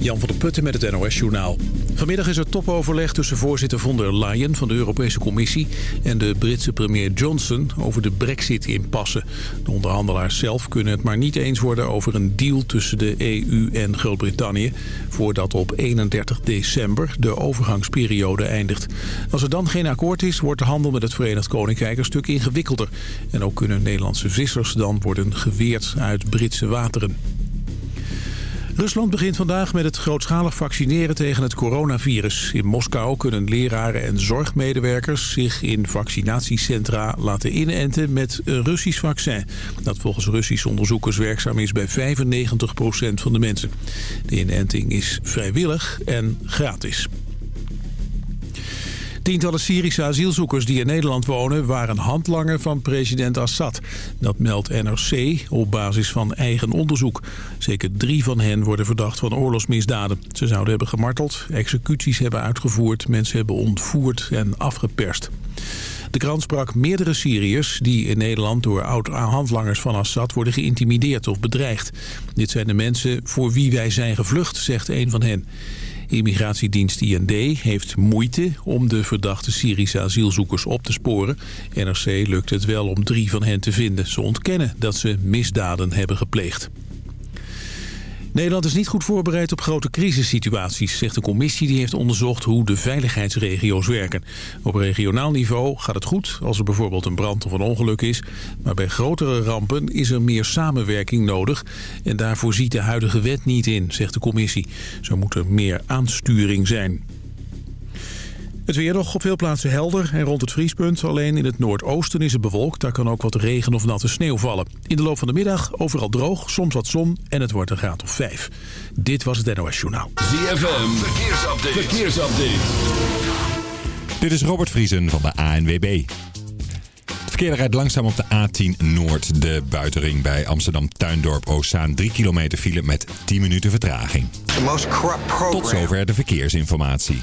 Jan van der Putten met het NOS-journaal. Vanmiddag is er topoverleg tussen voorzitter von der Leyen van de Europese Commissie... en de Britse premier Johnson over de brexit-impasse. De onderhandelaars zelf kunnen het maar niet eens worden over een deal tussen de EU en Groot-Brittannië... voordat op 31 december de overgangsperiode eindigt. Als er dan geen akkoord is, wordt de handel met het Verenigd Koninkrijk een stuk ingewikkelder. En ook kunnen Nederlandse vissers dan worden geweerd uit Britse wateren. Rusland begint vandaag met het grootschalig vaccineren tegen het coronavirus. In Moskou kunnen leraren en zorgmedewerkers zich in vaccinatiecentra laten inenten met een Russisch vaccin. Dat volgens Russische onderzoekers werkzaam is bij 95% van de mensen. De inenting is vrijwillig en gratis. Tientallen Syrische asielzoekers die in Nederland wonen... waren handlanger van president Assad. Dat meldt NRC op basis van eigen onderzoek. Zeker drie van hen worden verdacht van oorlogsmisdaden. Ze zouden hebben gemarteld, executies hebben uitgevoerd... mensen hebben ontvoerd en afgeperst. De krant sprak meerdere Syriërs die in Nederland door oud-handlangers van Assad worden geïntimideerd of bedreigd. Dit zijn de mensen voor wie wij zijn gevlucht, zegt een van hen. Immigratiedienst IND heeft moeite om de verdachte Syrische asielzoekers op te sporen. NRC lukt het wel om drie van hen te vinden. Ze ontkennen dat ze misdaden hebben gepleegd. Nederland is niet goed voorbereid op grote crisissituaties, zegt een commissie die heeft onderzocht hoe de veiligheidsregio's werken. Op regionaal niveau gaat het goed als er bijvoorbeeld een brand of een ongeluk is, maar bij grotere rampen is er meer samenwerking nodig en daarvoor ziet de huidige wet niet in, zegt de commissie. Zo moet er meer aansturing zijn. Het weer nog op veel plaatsen helder en rond het vriespunt. Alleen in het noordoosten is het bewolkt. Daar kan ook wat regen of natte sneeuw vallen. In de loop van de middag overal droog, soms wat zon en het wordt een graad of 5. Dit was het NOS Journaal. ZFM, verkeersupdate. verkeersupdate. Dit is Robert Vriesen van de ANWB. Het verkeer rijdt langzaam op de A10 Noord, de buitenring bij Amsterdam Tuindorp Oostzaan. 3 kilometer file met 10 minuten vertraging. Tot zover de verkeersinformatie.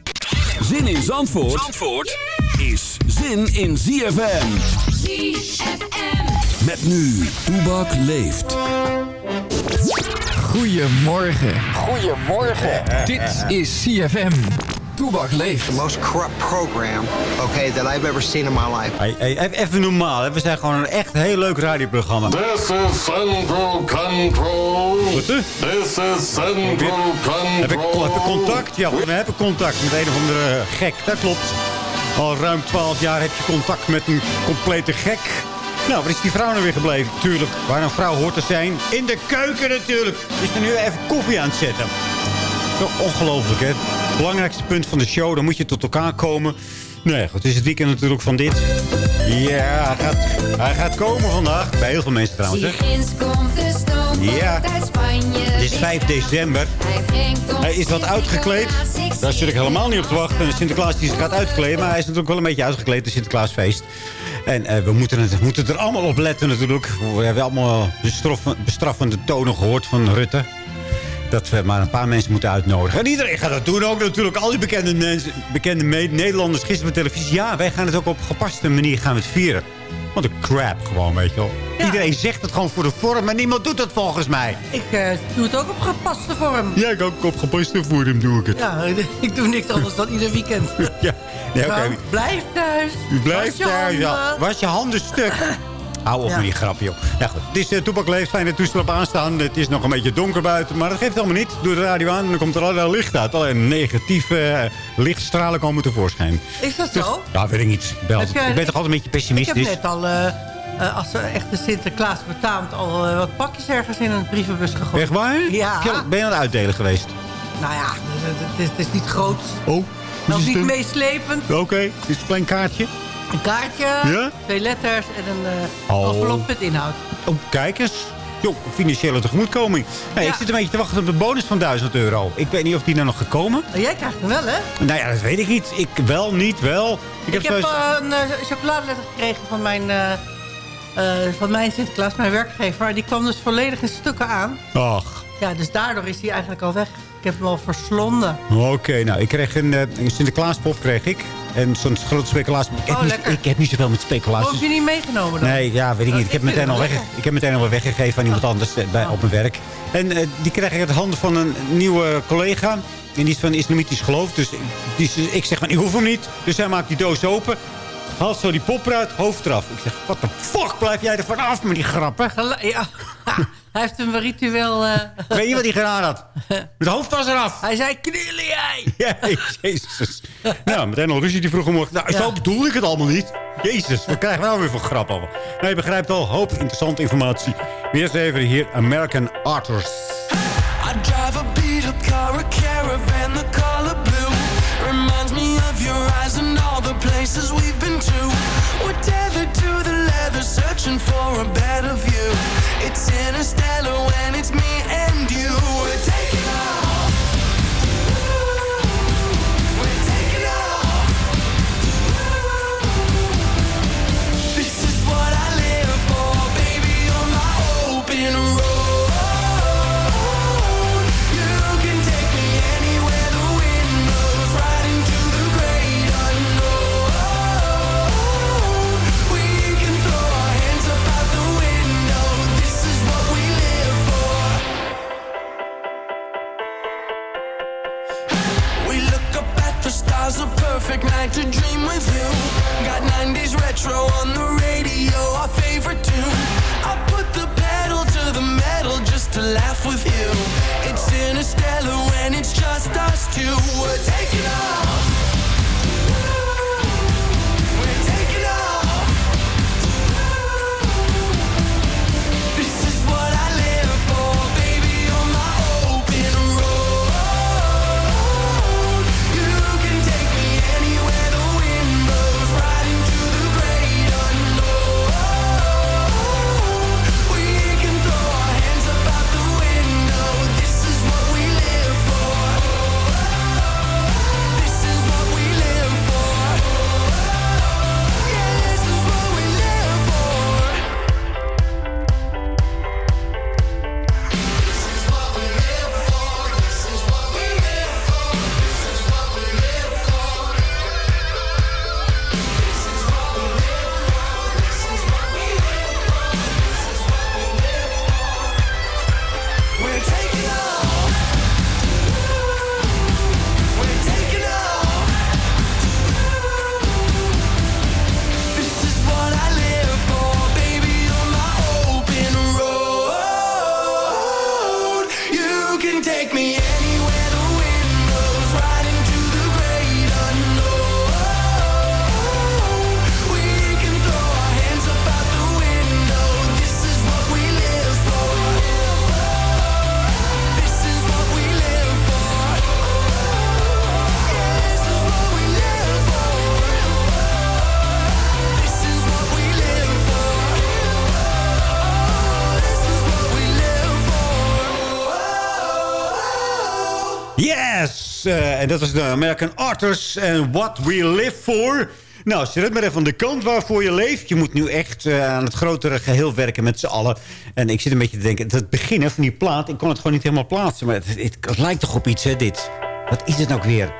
Zin in Zandvoort, Zandvoort is zin in ZFM. ZFM. Met nu, Toebak leeft. Goedemorgen. Goedemorgen. Dit is CFM. Toebak leeft. The most corrupt program, okay, that I've ever seen in my life. Hey, hey, even normaal, hè? we zijn gewoon een echt heel leuk radioprogramma. This is Central Control. Wat is This is Central Control. Heb ik, heb ik contact? Ja, we hebben contact met een of andere gek. Dat klopt. Al ruim 12 jaar heb je contact met een complete gek. Nou, waar is die vrouw nou weer gebleven? Tuurlijk, waar een vrouw hoort te zijn. In de keuken natuurlijk. Is er nu even koffie aan het zetten. Ongelooflijk, hè? Belangrijkste punt van de show, dan moet je tot elkaar komen. Nee, goed, het is het weekend natuurlijk van dit. Ja, hij gaat, hij gaat komen vandaag. Bij heel veel mensen trouwens, hè? Ja. Het is 5 december. Hij Hij is wat uitgekleed. Daar zit ik helemaal niet op te wachten. Sinterklaas die gaat uitkleden. Maar hij is natuurlijk wel een beetje uitgekleed. Het Sinterklaasfeest. En eh, we moeten, het, moeten er allemaal op letten natuurlijk. We hebben allemaal bestraffen- bestraffende tonen gehoord van Rutte. Dat we maar een paar mensen moeten uitnodigen. En iedereen gaat dat doen ook natuurlijk. Al die bekende, mensen, bekende Nederlanders gisteren op televisie. Ja, wij gaan het ook op gepaste manier gaan we het vieren. Wat een crap gewoon, weet je wel. Iedereen zegt het gewoon voor de vorm, maar niemand doet het volgens mij. Ik eh, doe het ook op gepaste vorm. Ja, ik ook op gepaste vorm doe ik het. Ja, ik doe niks anders dan ieder weekend. Ja, nee, oké. Nou, blijf thuis. U blijft Was je daar, ja. handen. Was je handen stuk? Hou op Ja. met die grapje, joh. Ja, goed. Het is uh, Toepak Leeft, fijne toestel op aanstaan. Het is nog een beetje donker buiten, maar dat geeft allemaal niet. Doe de radio aan en dan komt er allerlei licht uit. Alleen negatieve eh, lichtstralen komen tevoorschijn. Is dat zo? Ja, weet ik niet. Jij- ik ben toch altijd een beetje Ik heb pessimistisch. net al, eh, als echt de Sinterklaas betaamt... al wat pakjes ergens in een brievenbus gegooid. Echt waar? Ja. Ben je aan het uitdelen geweest? Nou ja, het, is, het is niet groot. Oh, Nog niet meeslepend. Oké, het is een klein kaartje. Een kaartje, Ja? twee letters en een Oh. envelop met inhoud. Oh, kijk eens. joh, financiële tegemoetkoming. Nee, Ik zit een beetje te wachten op de bonus van 1000 euro. Ik weet niet of die nou nog gekomen. Oh, jij krijgt hem wel, hè? Nou ja, dat weet ik niet. Ik wel, niet, wel. Ik, heb, eh, een uh, chocoladeletter gekregen van mijn, van mijn Sinterklaas, mijn werkgever. Die kwam dus volledig in stukken aan. Ach, Ja, dus daardoor is hij eigenlijk al weg. Ik heb hem al verslonden. oké. nou, ik kreeg een, een Sinterklaaspop, kreeg ik. En zo'n grote speculatie. Ik heb, Oh, niet, ik heb niet zoveel met speculaties. heb je niet meegenomen dan? Nee, ja, weet ik niet. Ik heb, meteen al weg, ik heb meteen al weggegeven aan iemand anders eh, bij, op mijn werk. En eh, die krijg ik uit de handen van een nieuwe collega. En die is van islamitisch geloof. Dus die, ik zeg van, ik hoef hem niet. Dus hij maakt die doos open. Haalt zo die pop eruit, hoofd eraf. Ik zeg, wat de fuck blijf jij er vanaf met die grappen? Ja. hij heeft een ritueel... eh, Weet je wat hij gedaan had? Het hoofd was eraf. hij zei, knillen jij! Ja, jezus. Nou, meteen al ruzie die vroeg omhoog. Nou, zo Ja. bedoelde ik het allemaal niet. Jezus, wat krijgen we nou weer voor grap allemaal? Nou, je begrijpt al, hoop interessante informatie. Weer eens even hier, American Arthurs. I drive a beat up car, a caravan, the color blue. Reminds me of your eyes and all the places we've been to. We're tethered to the leather, searching for a better view. It's interstellar when it's me and you. Perfect night to dream with you. Got 90s retro on the radio, our favorite tune. I put the pedal to the metal just to laugh with you. It's interstellar when it's just us two. We're taking off. Dat was de American Arthurs en What We Live For. Nou, zet maar even aan de kant waarvoor je leeft. Je moet nu echt eh, aan het grotere geheel werken met z'n allen. En ik zit een beetje te denken, het beginnen van die plaat... ik kon het gewoon niet helemaal plaatsen. Maar het, het, lijkt toch op iets, hè, dit. Wat is het nou weer?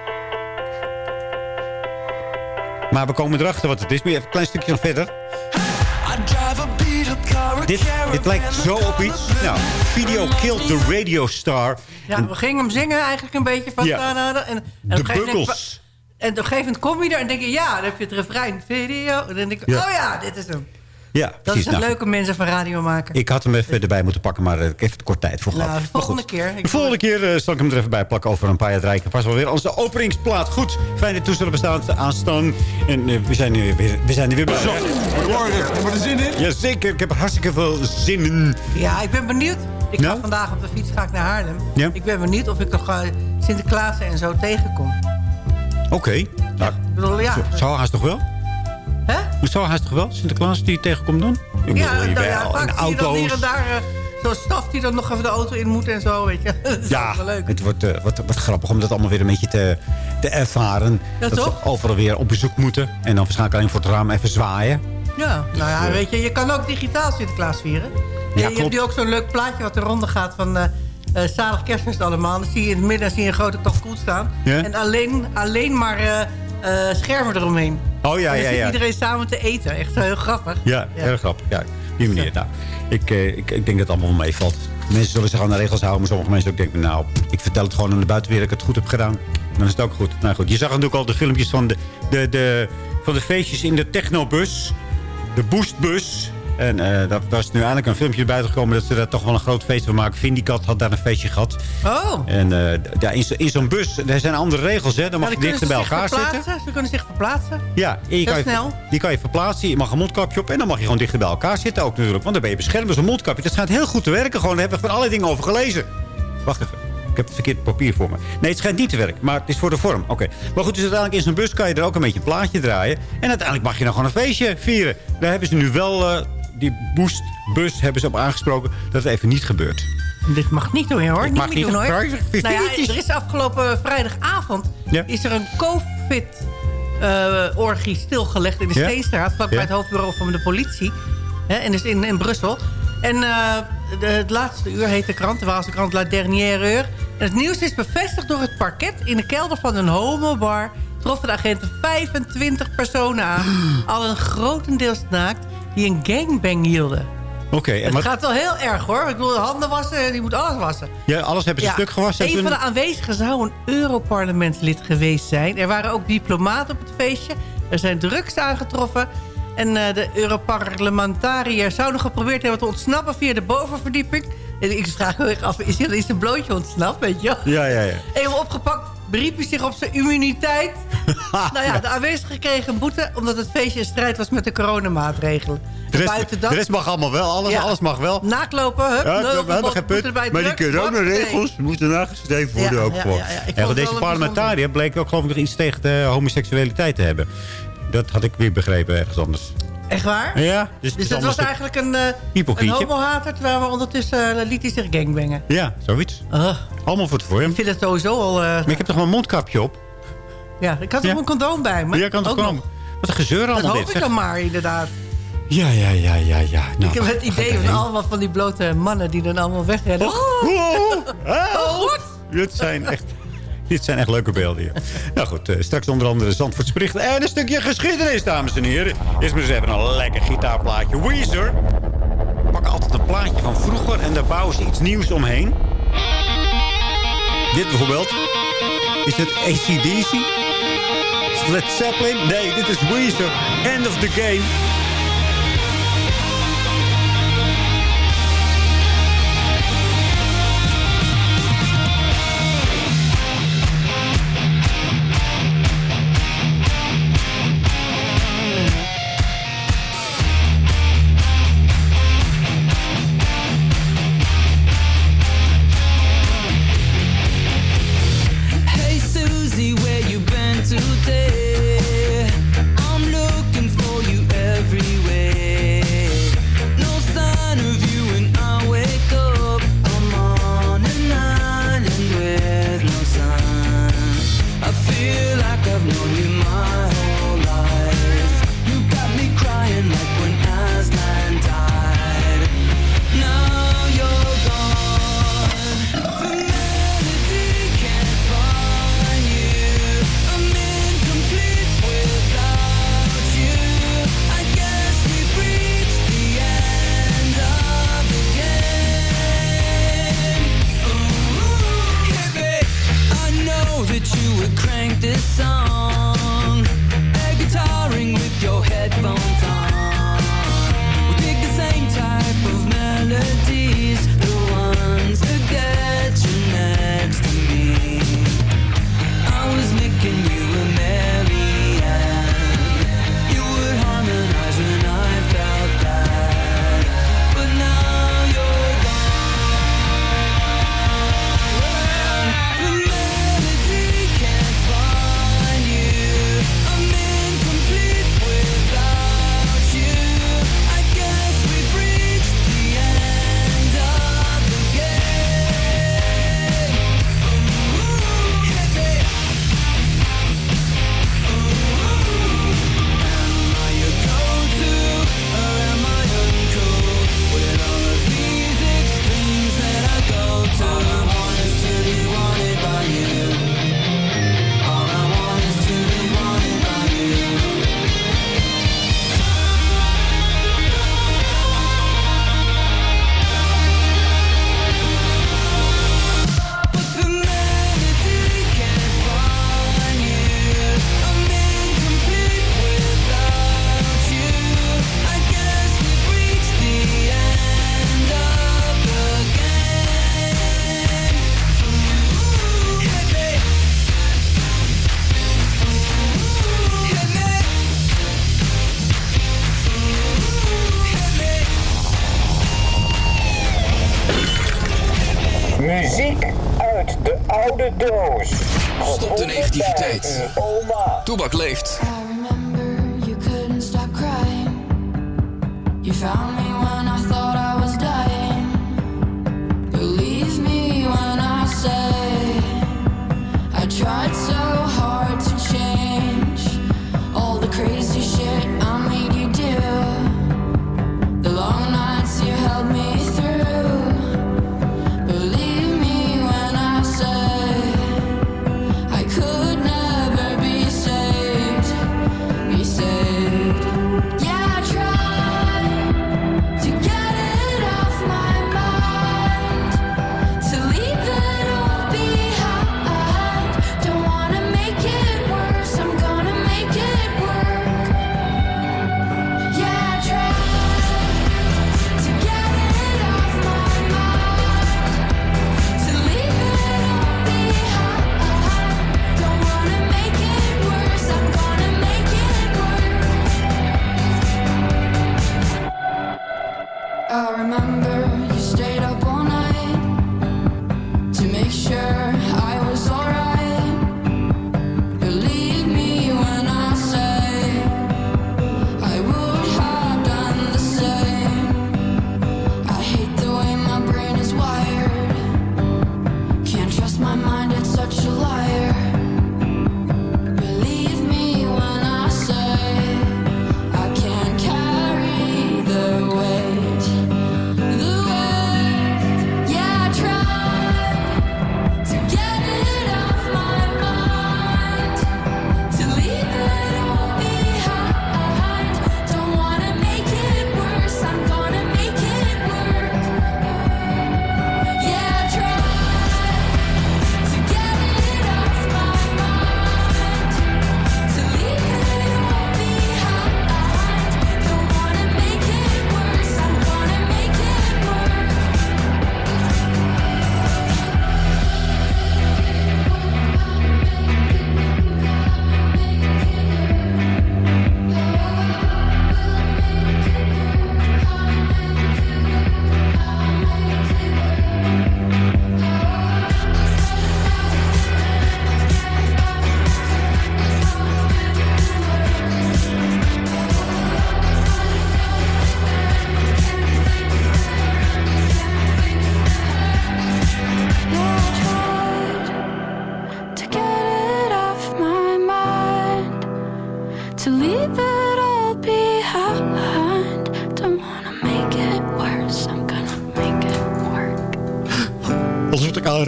Maar we komen erachter wat het is. Maar even een klein stukje nog verder. Dit, dit lijkt zo op iets. Nou, video killed the radio star. Ja, we gingen hem zingen eigenlijk een beetje van... Ja. En, en, en De Buggles. En op een gegeven moment kom je er en denk je... Ja, dan heb je het refrein. Video. En dan denk ik... Ja. Oh ja, dit is hem. Ja, Dat precies. is het Nou, leuke mensen van radio maken. Ik had hem even erbij moeten pakken, maar eh, ik heb er kort tijd voor Nou, gehad. de Maar volgende goed. keer. Ik De volgende keer eh, zal ik hem er even bij plakken over een paar jaar rijken. Pas wel weer onze openingsplaat. Goed, fijne toestellen bestaan aanstaan. En eh, we, zijn er weer, we zijn er weer bij. Goedemorgen, heb je er zin in? Jazeker, ik heb er hartstikke veel zin in. Ja, ik ben benieuwd. Ik Nou? ga vandaag op de fiets ga ik naar Haarlem. Ja? Ik ben benieuwd of ik nog eh, Sinterklaas en zo tegenkom. Oké. Nou, bedoel, ja. zo- zou haast toch wel? Hè? Haast toch wel? Sinterklaas die je tegenkomt dan? Ik Ja, nou ja, vaak in zie je dan hier en daar... eh, zo'n staf die dan nog even de auto in moet en zo, weet je. Dat is Ja, wel leuk. het wordt eh, wat, wat grappig om dat allemaal weer een beetje te, te ervaren. Ja, dat toch? ze overal weer op bezoek moeten. En dan waarschijnlijk alleen voor het raam even zwaaien. Ja, nou ja, weet je, je kan ook digitaal Sinterklaas vieren. je, je klopt. hebt nu ook zo'n leuk plaatje wat er ronde gaat van... eh eh, zalig kerstfeest allemaal. Dan zie je in het midden zie je een grote kalkoen staan. Ja? En alleen, alleen maar schermen eromheen. Oh ja, ja, zit ja. iedereen samen te eten. Echt heel grappig. Ja, heel grappig. Ja, op die manier. Nou, ik, eh, ik, ik denk dat het allemaal meevalt. Mensen zullen zich aan de regels houden. Maar sommige mensen ook denken, nou, ik vertel het gewoon aan de buitenwereld dat ik het goed heb gedaan. Dan is het ook goed. Nou goed, je zag natuurlijk al de filmpjes van de, de, de, van de feestjes in de technobus. De boostbus. En eh daar was nu eindelijk een filmpje buiten gekomen dat ze daar toch wel een groot feest van maken. Vindicat had daar een feestje gehad. Oh. En eh, ja, in, zo- in zo'n bus, er zijn andere regels, hè. Dan mag Ja, je dichter bij elkaar zitten. Ze kunnen zich verplaatsen. Ja, en je kan je, snel. die kan je verplaatsen. Je mag een mondkapje op. En dan mag je gewoon dichter bij elkaar zitten ook natuurlijk. Want dan ben je beschermd met zo'n mondkapje. Dat schijnt heel goed te werken. Gewoon, daar hebben we van allerlei dingen over gelezen. Wacht even. Ik heb het verkeerd papier voor me. Nee, het schijnt niet te werken. Maar het is voor de vorm. Oké. Maar goed, dus uiteindelijk in zo'n bus kan je er ook een beetje een plaatje draaien. En uiteindelijk mag je nog gewoon een feestje vieren. Daar hebben ze nu wel... eh, die boostbus hebben ze op aangesproken dat het even niet gebeurt. Dit mag niet doen, hoor. Dit niet mag niet. doen, hoor. Nou ja, er is afgelopen vrijdagavond Ja. is er een COVID-orgie stilgelegd in de Ja. Steenstraat... vlakbij Ja. het hoofdbureau van de politie. Hè, en dus in, in Brussel. En eh, de, het laatste uur heet de krant, de Waalse krant La Dernière Heure. En het nieuws is bevestigd door het parket in de kelder van een homobar... troffen de agenten 25 personen aan, allen grotendeels naakt... die een gangbang hielden. Oké. Het gaat wel heel erg hoor. Ik bedoel, handen wassen, die moet alles wassen. ja, alles hebben ze Ja, stuk gewassen. en Een toen- van de aanwezigen zou een Europarlementslid geweest zijn. Er waren ook diplomaten op het feestje. Er zijn drugs aangetroffen. En eh, de Europarlementariër zou nog geprobeerd hebben te ontsnappen via de bovenverdieping. En ik vraag me echt af, is is een blootje ontsnapt, weet je? Ja, ja, ja. Even opgepakt, beriep hij zich op zijn immuniteit. nou ja, de aanwezigen kregen een boete... omdat het feestje in strijd was met de coronamaatregelen. De rest, buiten de dat- rest mag allemaal wel. Alles, Ja. alles mag wel. Naaklopen, hup, Ja, we hebben geen punt. Maar die coronaregels moeten nagestreefd worden Ja, ook En deze parlementariër bleek ook geloof ik nog iets tegen de homoseksualiteit te hebben. Dat had ik weer begrepen ergens anders. Echt waar? Ja, dus, Dus het het was allemaal eigenlijk een, eh een homohater... terwijl we ondertussen eh, liet hij zich gangbangen. Ja, zoiets. Uh, Allemaal voor het voor hem. ik vind het sowieso al... eh, Maar ik heb toch een mondkapje op? ja, ik had Ja. ook een condoom bij me. Ja, kan toch Ook komen? Wat een gezeur Dat allemaal hoop dit. ik zeg. dan maar, inderdaad. Ja, ja, ja, ja, ja. Nou, ik heb het idee van allemaal van die blote mannen... die dan allemaal wegrennen. Oh, oh, ah. Oh, goed. Dit zijn echt... Dit zijn echt leuke beelden hier. Nou goed, eh, straks onder andere Zandvoorts berichten. En een stukje geschiedenis, dames en heren. Eerst maar eens even een lekker gitaarplaatje. Weezer. Pakken altijd een plaatje van vroeger en daar bouwen ze iets nieuws omheen. Dit bijvoorbeeld. Is het ACDC? Is Led Zeppelin? Nee, dit is Weezer. End of the game.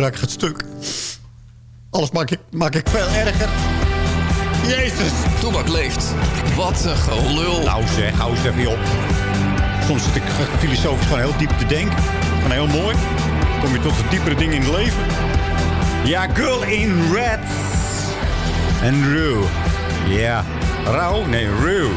Wat gaat stuk. Alles maak ik, maak ik veel erger. Jezus. Toebak leeft. Wat een gelul. Nou zeg, hou eens even op. Soms zit ik filosofisch gewoon heel diep te denken. Gewoon heel mooi. Kom je tot de diepere dingen in het leven. Ja, Girl in Red. En Rue. Ja. Rauw? Nee, Rue.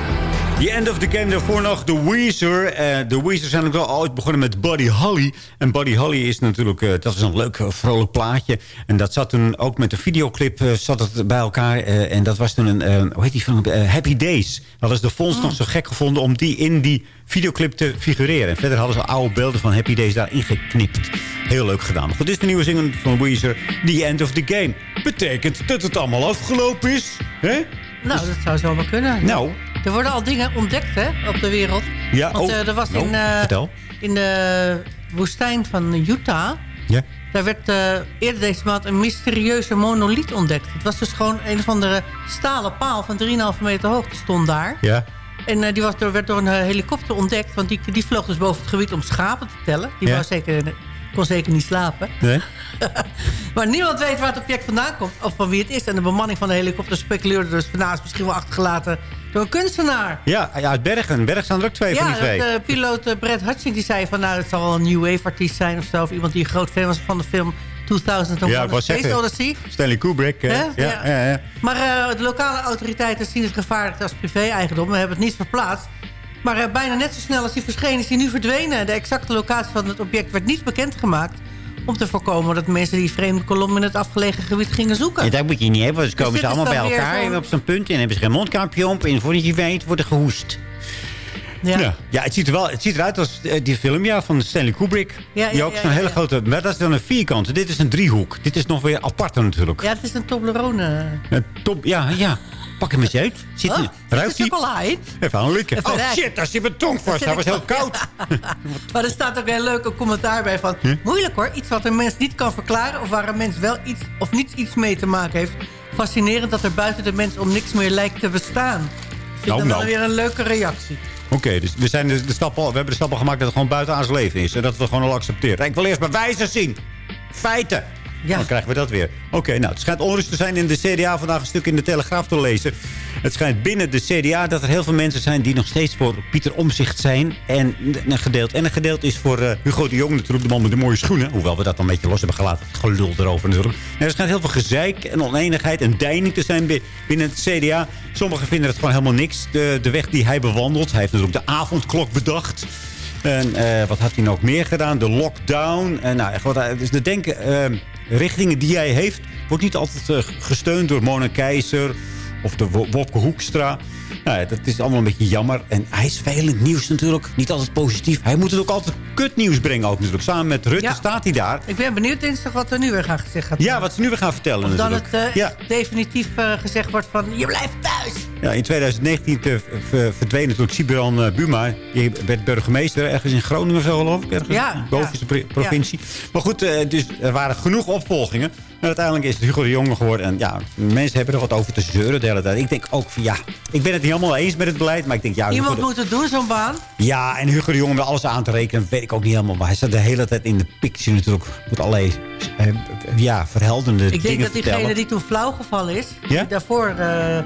The End of the Game, daarvoor nog The Weezer. Eh, de Weezer zijn ook wel ooit begonnen met Buddy Holly. En Buddy Holly is natuurlijk, eh, dat is een leuk, eh, vrolijk plaatje. En dat zat toen ook met een videoclip eh, zat het bij elkaar. eh, en dat was toen een, eh, hoe heet die film? Eh, Happy Days. Hadden ze de fonds nog zo gek gevonden om die in die videoclip te figureren. En verder hadden ze oude beelden van Happy Days daarin geknipt. Heel leuk gedaan. Maar goed, dit is de nieuwe single van Weezer. The End of the Game. Betekent dat het allemaal afgelopen is. Hè? Nou, dat zou zomaar kunnen. Nou. Er worden al dingen ontdekt hè, op de wereld. Ja, Want oh. eh, er was Nou, in, eh, in de woestijn van Utah... Ja. Daar werd eh, eerder deze maand een mysterieuze monoliet ontdekt. Het was dus gewoon een of andere stalen paal van 3,5 meter hoogte stond daar. Ja. En die was, door, werd door een helikopter ontdekt. Want die, die vloog dus boven het gebied om schapen te tellen. Die Ja. zeker, kon zeker niet slapen. Nee? Maar niemand weet waar het object vandaan komt. Of van wie het is. En de bemanning van de helikopter speculeerde dus... van nou, is misschien wel achtergelaten door een kunstenaar. Ja, ja, uit Bergen. Bergen staan er ook twee van Ja, die twee. dat, eh, piloot eh, Brett Hutchins die zei van... nou, het zal wel een New Wave artiest zijn of zo. Of iemand die een groot fan was van de film 2001 ja, wou Space zeggen, Odyssey. Stanley Kubrick. eh, Hè? Ja, Ja. ja. Ja, Maar de lokale autoriteiten zien het gevaarlijk als privé-eigendom. We hebben het niet verplaatst. Maar bijna net zo snel als die verschenen is hij nu verdwenen. De exacte locatie van het object werd niet bekendgemaakt... om te voorkomen dat mensen die vreemde kolom in het afgelegen gebied gingen zoeken. Ja, dat moet je niet hebben, want dan Dus komen ze allemaal bij elkaar zo'n- op zo'n punt... en hebben ze geen mondkapje op en voordat je weet wordt er gehoest. Ja. Ja, het, ziet er wel, het ziet eruit als eh, die film ja, van Stanley Kubrick. Ja, die ja, ook ja, zo'n ja, hele ja. grote... Maar dat is dan een vierkant. Dit is een driehoek. Dit is nog weer aparter natuurlijk. Ja, het is een Toblerone. Een top, ja, ja. Pak hem eens uit. Zit Oh, er, ruikt zit hij? chocola in? Even aan likken. Even Oh ruiken. shit, daar zit mijn tong vast. Hij was heel koud. Maar er staat ook een heel leuk commentaar bij van... Moeilijk hoor, iets wat een mens niet kan verklaren... of waar een mens wel iets of niets iets mee te maken heeft. Fascinerend dat er buiten de mens om niks meer lijkt te bestaan. Ik vind Nou, dan wel nou. weer een leuke reactie. Oké, dus we, zijn de, de stap al, we hebben de stap al gemaakt dat het gewoon buiten ons leven is. En dat we het gewoon al accepteren. Ik wil eerst bewijzen zien. Feiten. Ja. Dan krijgen we dat weer. Oké, nou, het schijnt onrust te zijn in de CDA. Vandaag een stuk in de Telegraaf te lezen. Het schijnt binnen de CDA dat er heel veel mensen zijn... die nog steeds voor Pieter Omzicht zijn. En een gedeelte, en een gedeelte is voor eh, Hugo de Jong natuurlijk. De man met de mooie schoenen. Hoewel we dat dan een beetje los hebben gelaten. Gelul erover natuurlijk. Er schijnt heel veel gezeik en oneenigheid en deining te zijn bi- binnen het CDA. Sommigen vinden het gewoon helemaal niks. De, de weg die hij bewandelt. Hij heeft natuurlijk de avondklok bedacht. En eh, wat had hij nog meer gedaan? De lockdown. En nou, echt wat, dus de denken, eh, richtingen die hij heeft... wordt niet altijd eh, gesteund door Mona Keizer of de Wo- Wopke Hoekstra. Nou, ja, dat is allemaal een beetje jammer. En hij is het nieuws natuurlijk. Niet altijd positief. Hij moet het ook altijd kutnieuws brengen. Ook natuurlijk. Samen met Rutte Ja. staat hij daar. Ik ben benieuwd dinsdag wat er nu weer gaat gezegd gaat Ja, wat ze nu weer gaan vertellen Of dan natuurlijk. het eh, ja. definitief eh, gezegd wordt van... Je blijft thuis. Ja, in 2019 te- ver- verdween natuurlijk Sibiran eh, Buma. Die werd burgemeester ergens in Groningen of zo geloof ik. Ergens Ja, in de bovenste ja. pro- provincie. Maar goed, eh, dus er waren genoeg opvolgingen. En uiteindelijk is het Hugo de Jonge geworden. En ja, mensen hebben er wat over te zeuren de hele tijd. Ik denk ook van ja, ik ben het niet helemaal eens met het beleid. Maar ik denk ja, Iemand moet het doen, zo'n baan. ja, en Hugo de Jonge met alles aan te rekenen, weet ik ook niet helemaal. Maar hij staat de hele tijd in de picture natuurlijk. Moet allerlei eh, ja, verheldende Ik dingen denk dat diegene vertellen. die toen flauw gevallen is... Ja? die daarvoor eh, eh,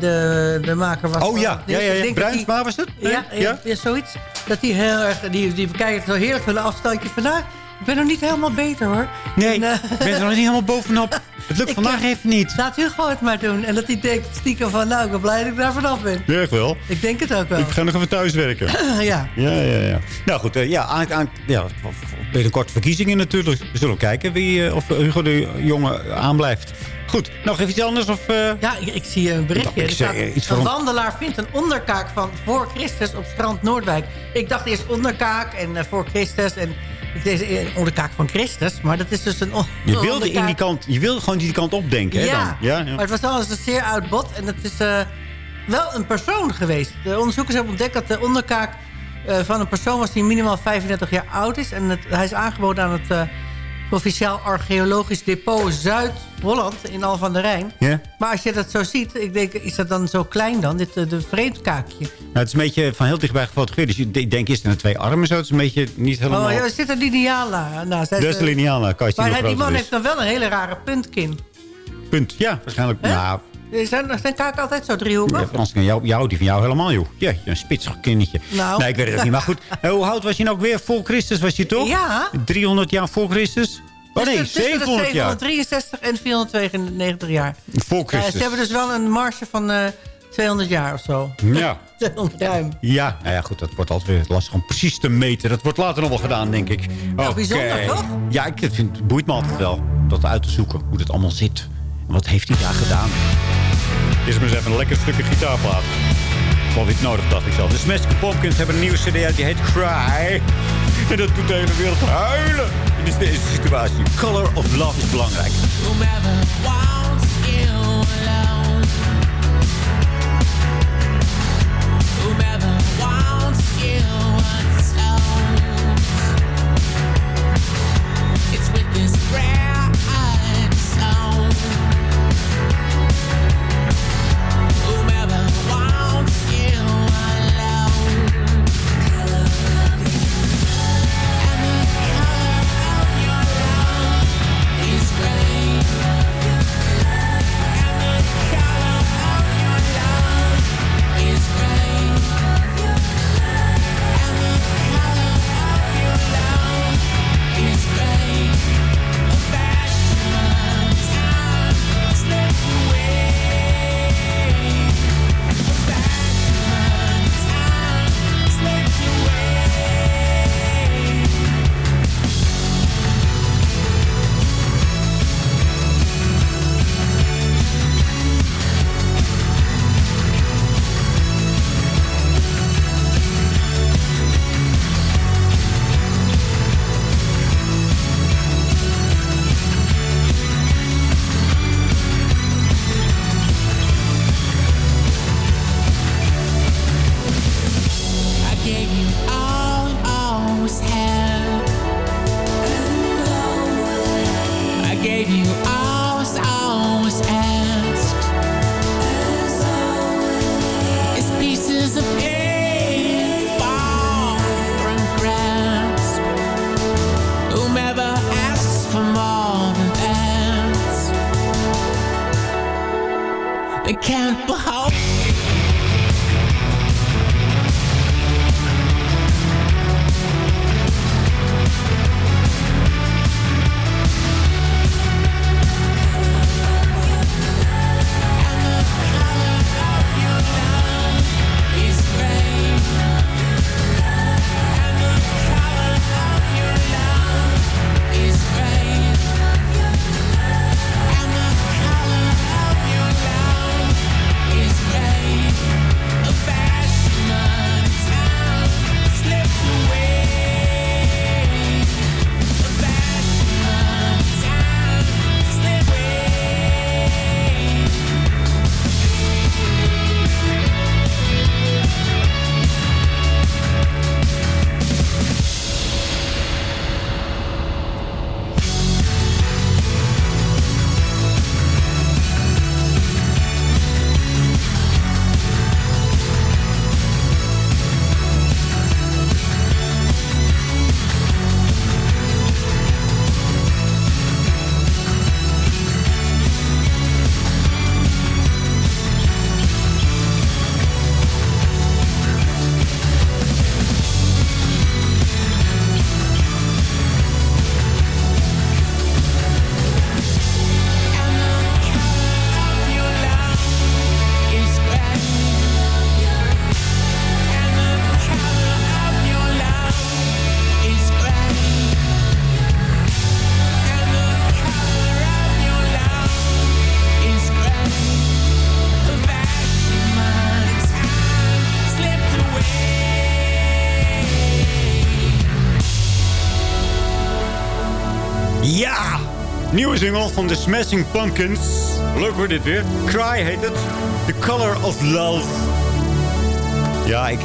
de, de maker was... Oh ja, ja, ja, Ik ja. Bruinsma was het? Nee? Ja, ja, Ja? zoiets. Dat die heel erg... Die, die bekijken het zo heerlijk van een afstandje van... Ik ben nog niet helemaal beter hoor. Nee, En, eh, ik ben er nog niet helemaal bovenop. Het lukt Ik, vandaag eh, even niet. Laat Hugo het maar doen. En dat hij denkt stiekem van... Nou, ik ben blij dat ik daar vanaf ben. Ja, echt wel. Ik denk het ook wel. Ik ga nog even thuiswerken. ja. Ja, ja, ja. Nou goed, eh, ja, aan, aan, ja, binnenkort verkiezingen natuurlijk. We zullen kijken wie, of Hugo de Jonge aanblijft. Goed, nog even iets anders? Of, eh? Ja, ik, ik zie een berichtje. Ik zei, staat, iets een van- wandelaar vindt een onderkaak van voor Christus op strand Noordwijk. Ik dacht eerst onderkaak en voor Christus. En het is een onderkaak van Christus. Maar dat is dus een Je wilde, in die kant, je wilde gewoon die kant opdenken, hè? Dan. Ja, ja. maar het was wel eens een zeer oud bot. En het is eh, wel een persoon geweest. De onderzoekers hebben ontdekt dat de onderkaak eh, van een persoon was... die minimaal 35 jaar oud is. En het, hij is aangeboden aan het eh, Provinciaal Archeologisch Depot Zuid-Holland... in Al van der Rijn. Ja? Maar als je dat zo ziet, ik denk, is dat dan zo klein dan? Dit, eh, de vreemdkaakje. Nou, het is een beetje van heel dichtbij gefotografeerd. Dus je de- denkt, is er een twee armen zo? Het is een beetje niet helemaal... Oh ja, er zit een lineaal na- naast. Dat is de lineaal, je zien Maar die man heeft dan wel een hele rare puntkin. Punt. Ja, waarschijnlijk. Nou, Zijn, zijn kaken altijd zo driehoekig? ja, Frans, jou, jou, die van jou helemaal, joh. Ja, een spitsig kinnetje. Nou. Nee, ik weet het ook niet. Maar goed, eh, hoe oud was je nou ook weer? Voor Christus was je toch? Ja. 300 jaar voor Christus? Oh nee, Tussen- tussen de 700 jaar. 763 en 492 jaar. Voor Ja, Christus. ze hebben dus wel een marge van eh 200 jaar of zo. Ja. 200 ruim. Ja, nou ja, goed, dat wordt altijd weer lastig om precies te meten. Dat wordt later nog wel gedaan, denk ik. Oké. bijzonder, toch? Ja, ik vind, het boeit me altijd wel dat uit te zoeken hoe het allemaal zit. En wat heeft hij daar gedaan? Is maar eens even een lekker stukje gitaarplaat. Wel niet nodig, dacht ik zelf. De Smashing Pumpkins hebben een nieuwe cd uit, die heet Cry. En dat doet de hele wereld huilen in deze situatie. Color of Love is belangrijk. It's with this van de Smashing Pumpkins. Leuk hoor dit weer. Cry heet het. The Color of Love. Ja, ik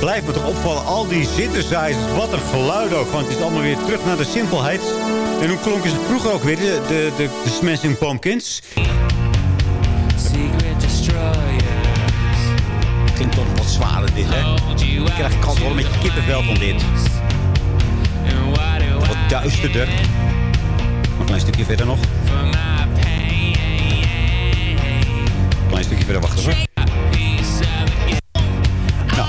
blijf me toch opvallen. Al die synthesizers, wat een geluid ook. Want het is allemaal weer terug naar de simpelheid. En hoe klonken ze vroeger ook weer, de, de, de, de Smashing Pumpkins? Secret destroyers. Klinkt toch wat zwaarder dit, hè? Ik krijg altijd wel een beetje kippenvel van dit. Wat duisterder. Een klein stukje verder nog. Stukje verder wachten hoor. Nou,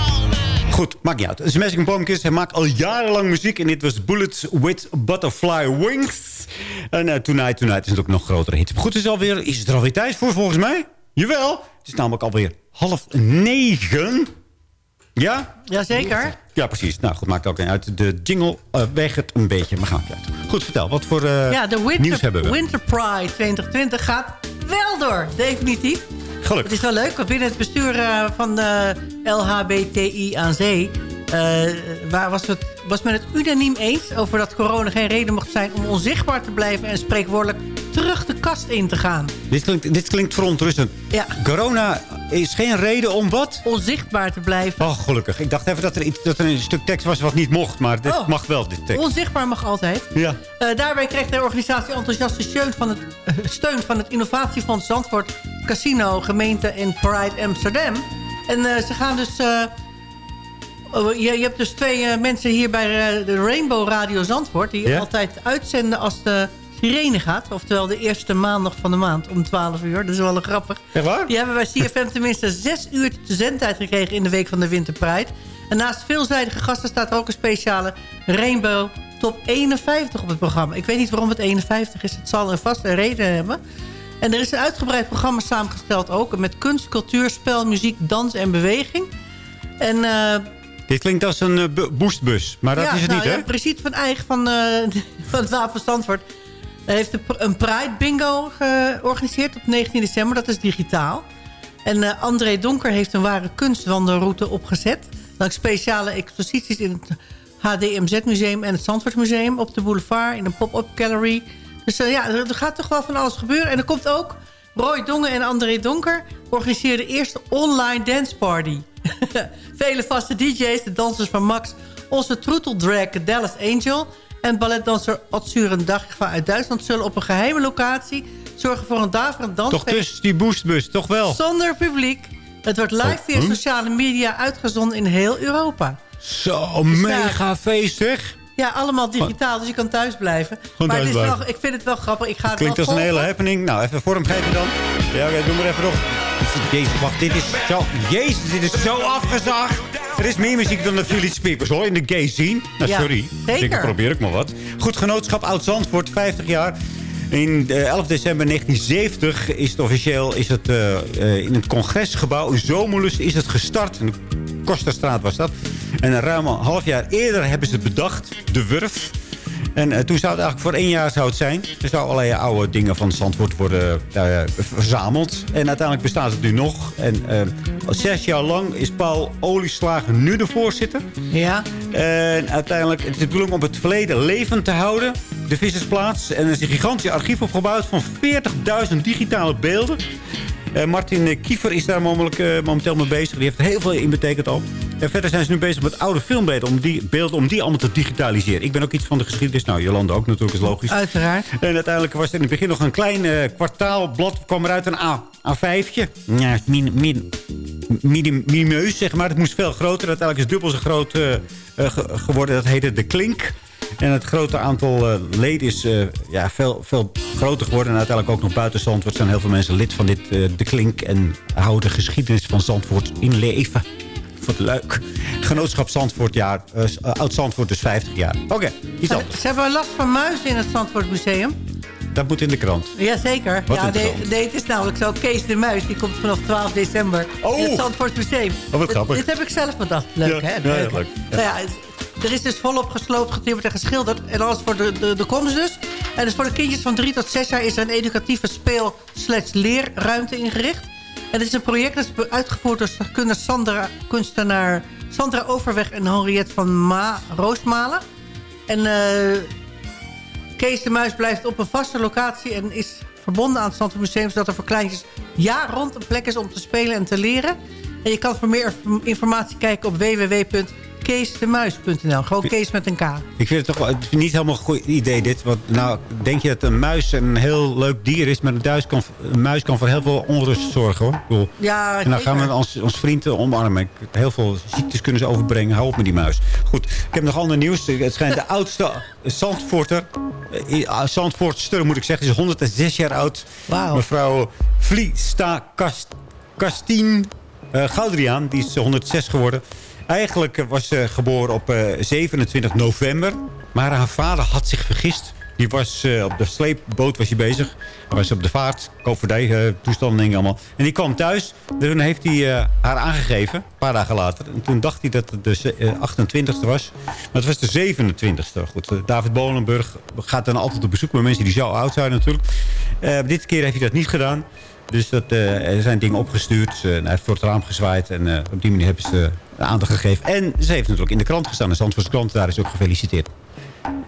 goed, maakt niet uit. Smashing Pumpkins, hij maakt al jarenlang muziek. En dit was Bullets with Butterfly Wings. En uh, Tonight Tonight is natuurlijk nog grotere hit. Goed, is, alweer, is het er alweer tijd voor volgens mij? Jawel. Het is namelijk alweer half negen. Ja? Jazeker. Ja, precies. Nou, goed, maakt ook niet uit. De jingle uh, weegt het een beetje. Maar gaan we uit. Goed, vertel. Wat voor uh, ja, de winter, nieuws hebben we? Winter Pride 2020 gaat wel door. Definitief. Gelukkig. Het is wel leuk, want binnen het bestuur uh, van de LHBTI aan zee... waar was, het, was men het unaniem eens over dat corona geen reden mocht zijn... om onzichtbaar te blijven en spreekwoordelijk terug de kast in te gaan. Dit klinkt, dit klinkt verontrustend. Ja. Corona is geen reden om wat? Onzichtbaar te blijven. Oh, gelukkig. Ik dacht even dat er, iets, dat er een stuk tekst was wat niet mocht. Maar dit oh. mag wel, dit tekst. Onzichtbaar mag altijd. Ja. Uh, daarbij kreeg de organisatie enthousiaste steun van het, uh, steun van het Innovatiefonds Zandvoort... Casino, gemeente en Pride Amsterdam. En uh, ze gaan dus... Oh, je, je, hebt dus twee mensen hier bij de Rainbow Radio Zandvoort... die altijd uitzenden als de sirene gaat. Oftewel de eerste maandag van de maand om 12 uur. Dat is wel grappig. Echt waar? Die hebben bij CFM tenminste zes uur de zendtijd gekregen in de week van de Winterpride. En naast veelzijdige gasten staat er ook een speciale Rainbow Top 51 op het programma. Ik weet niet waarom het 51 is. Het zal een vaste reden hebben. En er is een uitgebreid programma samengesteld ook. Met kunst, cultuur, spel, muziek, dans en beweging. En... Uh, dit klinkt als een uh, boostbus, maar dat ja, is het nou, niet, hè? Ja, Brigitte van Eigen van, uh, van het Wapen Zandvoort heeft een Pride Bingo georganiseerd op 19 december. Dat is digitaal. En uh, André Donker heeft een ware kunstwandelroute opgezet. Langs speciale exposities in het HDMZ-museum en het Zandvoortmuseum... op de boulevard in een pop-up gallery. Dus uh, ja, er gaat toch wel van alles gebeuren. En er komt ook Roy Dongen en André Donker... organiseren de eerste online dance party. Vele vaste DJ's, de dansers van Max... onze troeteldrag Dallas Angel en balletdanser Adsuren Dagva uit Duitsland... zullen op een geheime locatie zorgen voor een daverend dansfeest. Toch dus die boostbus, toch wel? Zonder publiek. Het wordt live via sociale media uitgezonden in heel Europa. Zo, dus mega ja, feest zeg. Ja, allemaal digitaal, dus je kan thuis blijven. Gewoon maar thuis het is blijven. wel, ik vind het wel grappig. Ik ga het klinkt wel als een hele happening. Nou, even vormgeven dan. Ja, oké, doe maar even nog. Jezus, wacht, dit is zo... Jezus, dit is zo afgezaagd. Er is meer muziek dan de Village Peepers, hoor, in de gay scene. Nou, Ja, sorry. zeker. Ik denk, probeer ik maar wat. Goed genootschap Oud-Zandvoort, 50 jaar. In uh, 11 december 1970 is het officieel is het, uh, uh, in het congresgebouw in Zomerlust is het gestart. In de Kosterstraat was dat. En ruim een half jaar eerder hebben ze het bedacht, de Wurf. En uh, toen zou het eigenlijk voor één jaar zou het zijn. Er zouden allerlei oude dingen van Zandvoort worden uh, verzameld. En uiteindelijk bestaat het nu nog. En uh, zes jaar lang is Paul Olieslager nu de voorzitter. Ja. En uiteindelijk het is de bedoeling om het verleden levend te houden. De vissersplaats. En er is een gigantisch archief opgebouwd van 40.000 digitale beelden. Martin Kiefer is daar momenteel mee bezig. Die heeft er heel veel in betekend al. En verder zijn ze nu bezig met oude filmbeelden om die, beelden, om die allemaal te digitaliseren. Ik ben ook iets van de geschiedenis. Nou, Jolanda ook natuurlijk, is logisch. Uiteraard. En uiteindelijk was er in het begin nog een klein uh, kwartaalblad. kwam eruit een A, A5'tje. Ja, min, min, min, minimeus, zeg maar. Het moest veel groter. Uiteindelijk is het dubbel zo groot ge geworden. Dat heette De Klink. En het grote aantal uh, leden is uh, ja, veel, veel groter geworden. En uiteindelijk ook nog buiten Zandvoort zijn heel veel mensen lid van dit uh, De Klink. En houden de geschiedenis van Zandvoort in leven. Wat leuk. Genootschap Zandvoort, jaar, oud Zandvoort dus 50 jaar. Oké, okay, iets anders. Ze hebben last van muizen in het Zandvoortmuseum. Dat moet in de krant. Jazeker. Wat ja, nee, nee, het is namelijk zo. Kees de Muis, die komt vanaf 12 december oh. in het Zandvoortmuseum. Oh, wat grappig. Dit, dit heb ik zelf bedacht. Leuk, ja, hè? Ja, leuk. leuk. Ja. Nou ja, er is dus volop gesloopt, getimmerd en geschilderd. En alles voor de, de, de komst dus. En dus voor de kindjes van 3 tot 6 jaar is er een educatieve speel leerruimte ingericht. Dit is een project dat is uitgevoerd door kunstenaar Sandra, Overweg en Henriette van Ma Roosmalen. En uh, Kees de Muis blijft op een vaste locatie en is verbonden aan het Zandvoort Museum... zodat er voor kleintjes jaar rond een plek is om te spelen en te leren. En je kan voor meer informatie kijken op www.keesdemuis.nl. Gewoon Kees met een K. Ik vind het toch wel niet helemaal een goed idee dit. Want nou, denk je dat een muis een heel leuk dier is... maar een, duis kan, een muis kan voor heel veel onrust zorgen, hoor. Ik bedoel, Ja, en dan gaan we ons, ons vrienden omarmen. Heel veel ziektes kunnen ze overbrengen. Hou op met die muis. Goed, ik heb nog ander nieuws. Het schijnt de oudste Zandvoorter... eh, Zandvoortster moet ik zeggen. is 106 jaar oud. Mevrouw Vliesta Kast, Kastien eh Goudriaan. Die is 106 geworden. Eigenlijk eh, was ze geboren op eh, 27 november. Maar haar vader had zich vergist. Die was eh, op de sleepboot was hij bezig. Hij was op de vaart, koopvaardij, eh, toestanden dingen allemaal. En die kwam thuis. Toen heeft hij eh, haar aangegeven, een paar dagen later. En toen dacht hij dat het de ze- eh, 28e was. Maar het was de 27e. Goed, eh, David Bolenburg gaat dan altijd op bezoek bij mensen die zo oud zijn natuurlijk. Eh, dit keer heeft hij dat niet gedaan. Dus dat, eh, er zijn dingen opgestuurd. Ze- hij heeft voor het raam gezwaaid. En eh, op die manier hebben ze een aandacht gegeven. En ze heeft natuurlijk in de krant gestaan. De Zandvoortse krant, daar is ook gefeliciteerd.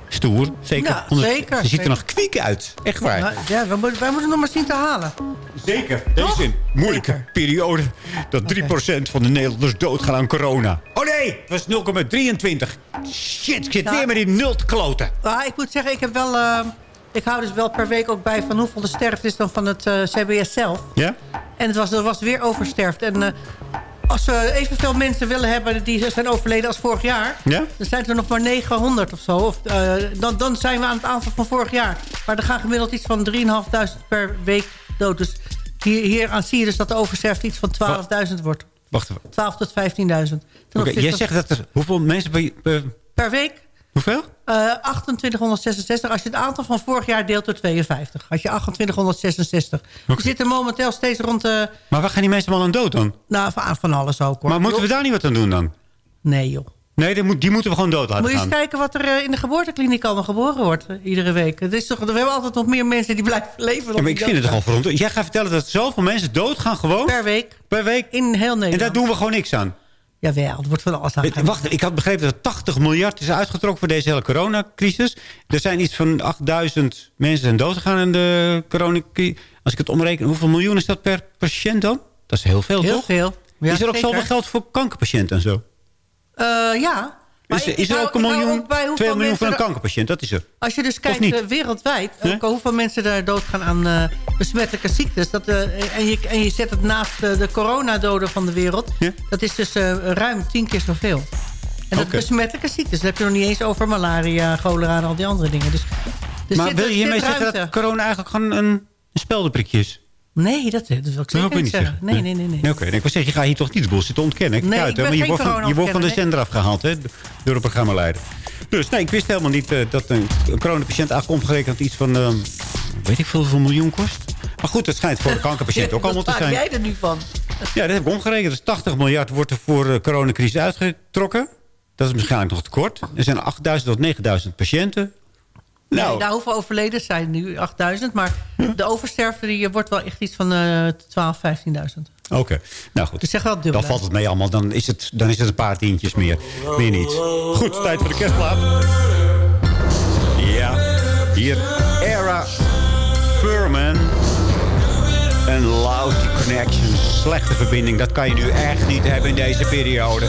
Stoer, zeker. Ja, zeker, Ze ziet er zeker. nog kwiek uit. Echt waar. Nou, ja, wij, moeten- moeten nog maar zien te halen. Zeker. Deze een moeilijke periode. Dat 3% van de Nederlanders doodgaan aan corona. Oh nee, het was 0,23. Shit, ik zit Ja. weer met die nul te kloten. Ah, ik moet zeggen, ik heb wel... eh, ik hou dus wel per week ook bij van hoeveel de sterfte is dan van het eh, CBS zelf. Ja? En het was, er was weer oversterft. En eh, als we evenveel mensen willen hebben die zijn overleden als vorig jaar... Ja? dan zijn het er nog maar 900 of zo. Of, eh, dan, dan zijn we aan het aantal van vorig jaar. Maar er gaan gemiddeld iets van 3.500 per week dood. Dus hier, hier aan zie je dus dat de oversterfte iets van 12.000 wordt. Wacht even. 12 tot 15.000. Ten Oké, opzichte jij zegt dat er... Hoeveel mensen... Per, per- Per week hoeveel? eh 2866. Als je het aantal van vorig jaar deelt door 52. Had je 2866. We zitten momenteel steeds rond de... Maar waar gaan die mensen allemaal aan dood dan? Nou, van, van alles ook hoor. Maar moeten we daar niet wat aan doen dan? Nee joh. Nee, die, moet, die moeten we gewoon dood laten Moet je gaan. eens kijken wat er eh, in de geboortekliniek allemaal geboren wordt. eh, iedere week. Het is toch, we hebben altijd nog meer mensen die blijven leven. Ja, maar ik vind het gewoon verrond. Jij gaat vertellen dat zoveel mensen doodgaan gewoon? Per week. Per week? In heel Nederland. En daar doen we gewoon niks aan. Jawel, er wordt van alles aan. Wacht, ik had begrepen dat 80 miljard is uitgetrokken voor deze hele coronacrisis. Er zijn iets van 8000 mensen zijn doodgegaan in de coronacrisis. Als ik het omreken, hoeveel miljoen is dat per patiënt dan? Dat is heel veel, Heel toch? veel. Ja, is er ook zeker. zoveel geld voor kankerpatiënten en zo? Eh, ja. Is, ik- is ik er ook een miljoen, 2 miljoen voor een er- kankerpatiënt? Dat is er. Als je dus kijkt eh, wereldwijd, Nee? ook hoeveel mensen er doodgaan aan eh, besmettelijke ziektes. Dat, eh, en, je, en je zet het naast eh, de coronadoden van de wereld. Dat is dus eh, ruim tien keer zoveel. En dat besmettelijke ziektes. Dat heb je nog niet eens over malaria, cholera en al die andere dingen. Dus, maar zit- wil je hiermee zeggen dat corona eigenlijk gewoon een, een speldenprikje is? Nee, dat, dat wil ik zeker ik niet zeggen. Nee, nee, nee. nee. Oké, ik wil zeggen, je gaat hier toch niet zitten ontkennen. Kijk Nee, uit, je wordt, van, je wordt van de zender afgehaald hè, door de programmaleider. Dus nee, ik wist helemaal niet eh, dat een, een coronapatiënt eigenlijk omgerekend iets van... ehm, weet ik veel hoeveel miljoen kost. Maar goed, het schijnt voor de kankerpatiënt ook allemaal te Wat maak zijn. jij er nu van? Ja, dat heb ik omgerekend. Dus 80 miljard wordt er voor de coronacrisis uitgetrokken. Dat is waarschijnlijk nog tekort. Er zijn 8000 tot 9000 patiënten. Nou, nee, nou, hoeveel overleden zijn nu? 8000. Maar de oversterfte die eh, wordt wel echt iets van eh 12, 15.000. Oké, nou goed. Dus zeg wel dubbel. Dan valt het mee allemaal. Dan is het, dan is het een paar tientjes meer. Meer niet. Goed, tijd voor de kerstplaat. Ja, hier Era Furman. Een lousy connection. Slechte verbinding. Dat kan je nu echt niet hebben in deze periode.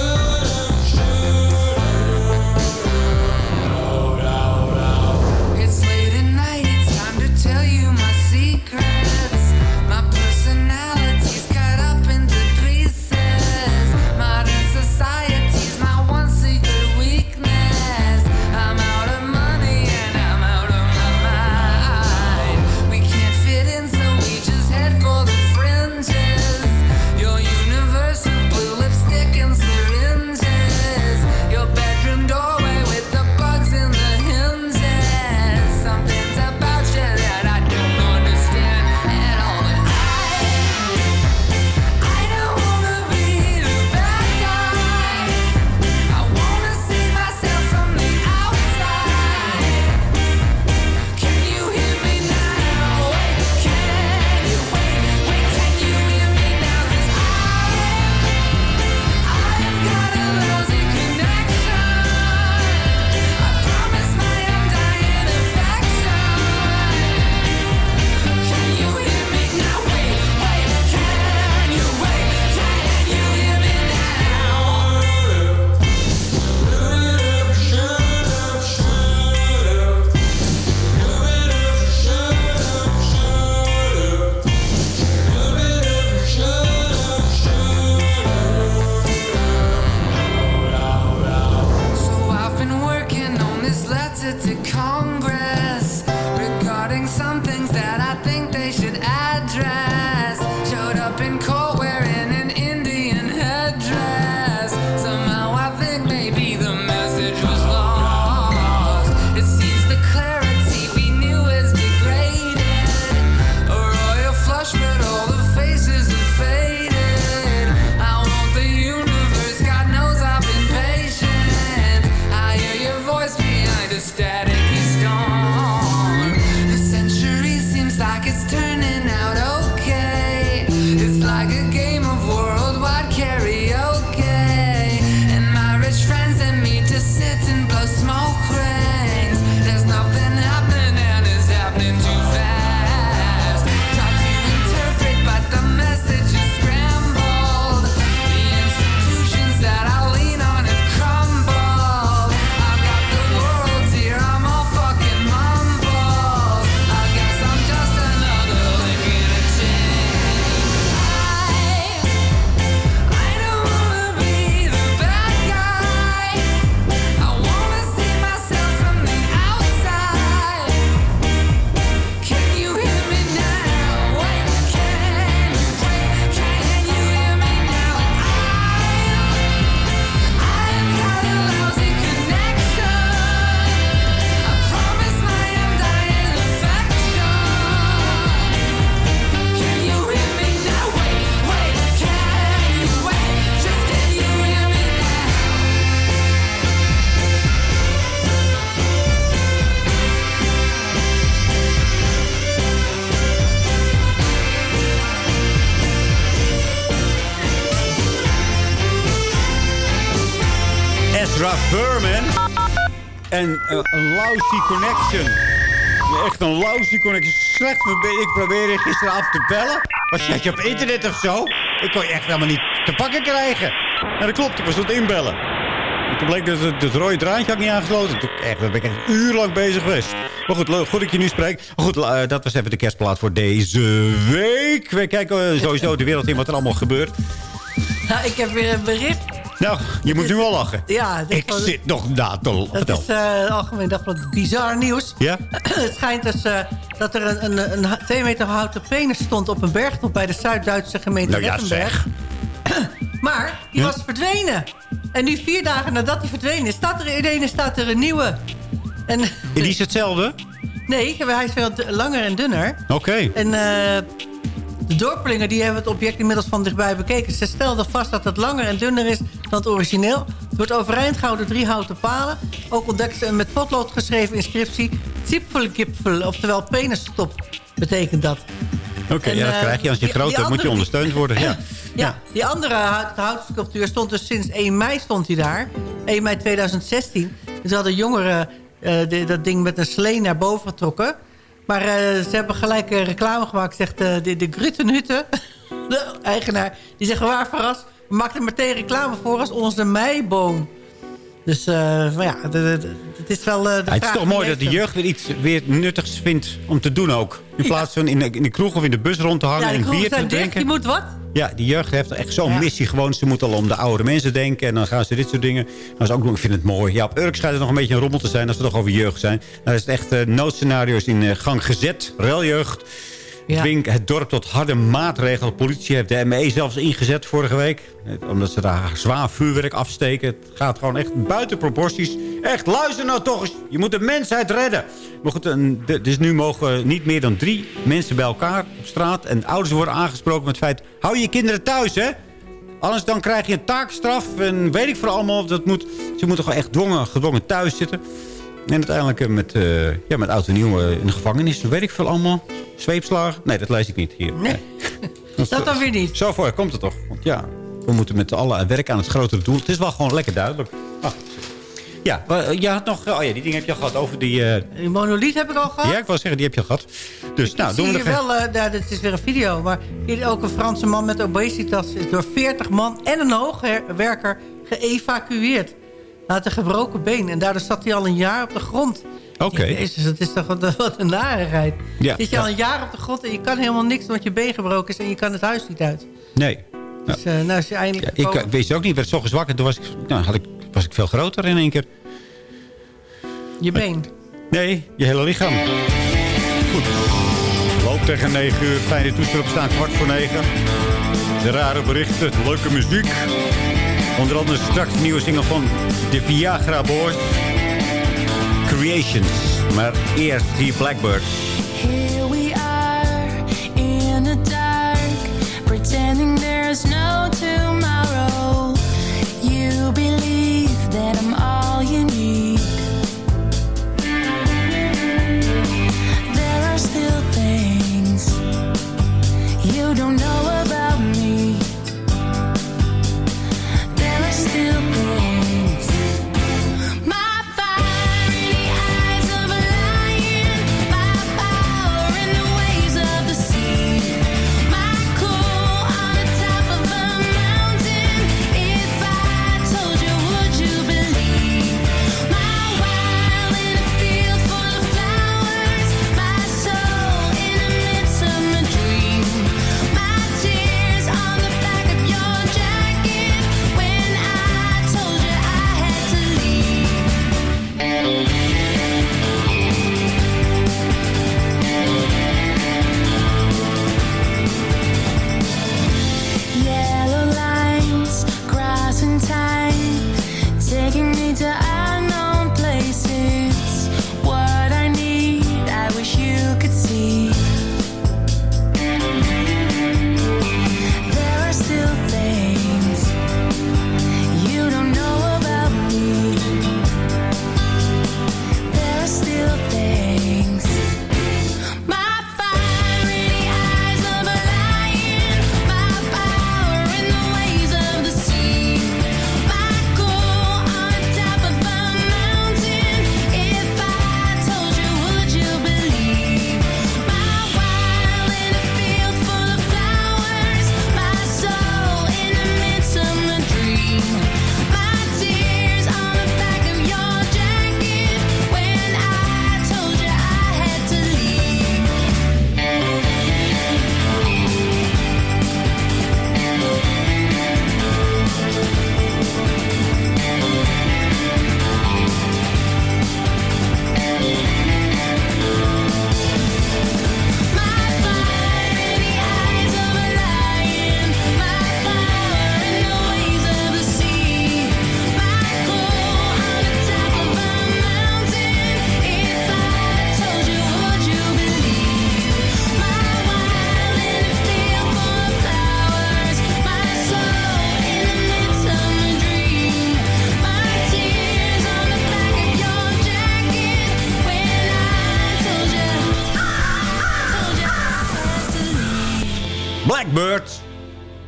Connection. Echt een lousy connection. Slecht verbinding. Ik probeerde gisteravond te bellen. Was je op internet of zo? Ik kon je echt helemaal niet te pakken krijgen. En dat klopt, ik was aan het inbellen. En toen bleek dat het, het rode draadje had niet aangesloten. Toen, echt, ben ik echt een uur lang bezig geweest. Maar goed, goed dat ik je nu spreek. Goed, eh, dat was even de kerstplaat voor deze week. We kijken eh, sowieso de wereld in wat er allemaal gebeurt. Nou, ik heb weer een bericht. Nou, je moet nu al lachen. Ja, Ik was- zit nog na te Dat vertel. is eh algemeen dagblad bizar nieuws. Ja? Het schijnt dus eh, dat er een, een, een twee meter houten penis stond op een bergtop bij de Zuid-Duitse gemeente Nou ja, Rettenberg. Maar die was verdwenen. En nu vier dagen nadat hij verdwenen is, staat er ineens staat er een nieuwe. En, En die is hetzelfde? nee, hij is veel langer en dunner. Oké. En eh, de dorpelingen die hebben het object inmiddels van dichtbij bekeken. Ze stelden vast dat het langer en dunner is dan het origineel. Het wordt overeind gehouden door drie houten palen. Ook ontdekten ze een met potlood geschreven inscriptie... Zipfelgipfel, oftewel penisstop, betekent dat. Oké, ja, dat eh, krijg je als je die- groot. Moet je ondersteund worden. Ja. Ja, die andere hout- houten sculptuur stond dus sinds 1 mei stond hij daar. 1 mei 2016. Dus hadden jongeren de- dat ding met een slee naar boven getrokken. Maar eh, ze hebben gelijk eh, reclame gemaakt, zegt eh, de, de Grutenhutte, de eigenaar. Die zegt, waar verrast, we maakten er meteen reclame voor als onze meiboom. Dus eh, maar ja, het is wel eh, de Ja, het is toch mooi dat de jeugd weer iets weer nuttigs vindt om te doen ook. In plaats van in de, in de kroeg of in de bus rond te hangen Ja, en bier te dicht, drinken. je moet wat? Ja, die jeugd heeft echt zo'n missie gewoon. Ze moeten al om de oude mensen denken. En dan gaan ze dit soort dingen. Maar ze ook, ik vind het mooi. Ja, op Urk schijnt het nog een beetje een rommel te zijn. Als we toch over jeugd zijn. Daar is het echt eh, noodscenario's in eh, gang gezet. Reljeugd. Dwing het dorp tot harde maatregelen. De politie heeft de ME zelfs ingezet vorige week. Eh, Omdat ze daar zwaar vuurwerk afsteken. Het gaat gewoon echt buiten proporties. Echt, luister nou toch eens. Je moet de mensheid redden. Maar goed, dus nu mogen niet meer dan drie mensen bij elkaar op straat. En ouders worden aangesproken met het feit... hou je kinderen thuis, hè? Anders dan krijg je een taakstraf. En weet ik voor allemaal. Dat moet, ze moeten gewoon echt dwongen, gedwongen thuis zitten. En uiteindelijk eh, met, eh, ja, met oud en nieuw eh, in de gevangenis. Weet ik veel allemaal. Zweepslagen. Nee, dat lees ik niet hier. Nee, dat dan weer niet. Zo voor komt het toch? Want ja, we moeten met alle werken aan het grotere doel. Het is wel gewoon lekker duidelijk. Ah. Ja, je had nog... Oh ja, die dingen heb je al gehad over die... eh, Die monoliet heb ik al gehad. ja, ik wil zeggen, die heb je al gehad. Dus nou, Ik doen zie we hier wel, nou, dit is weer een video, maar hier ook een Franse man met obesitas is door 40 man en een hoogwerker geëvacueerd. Hij had een gebroken been en daardoor zat hij al een jaar op de grond. Oké. Jezus, dat is toch wat, wat een narigheid. Ja, Zit je ja. al een jaar op de grond en je kan helemaal niks omdat je been gebroken is en je kan het huis niet uit. Nee. Dus eh, nou is je eindelijk Ik eh, wist ook niet, ik werd zo gezwakt. En toen was ik, nou, had ik, was ik veel groter in één keer. Je been. Nee, je hele lichaam. Goed. Loop tegen 9 uur. Fijne toestel opstaan, kwart voor 9. De rare berichten, leuke muziek. Onder andere straks de nieuwe single van de Viagra Boys. Creations. Maar eerst hier Blackbird. Here we are in dark, pretending there's no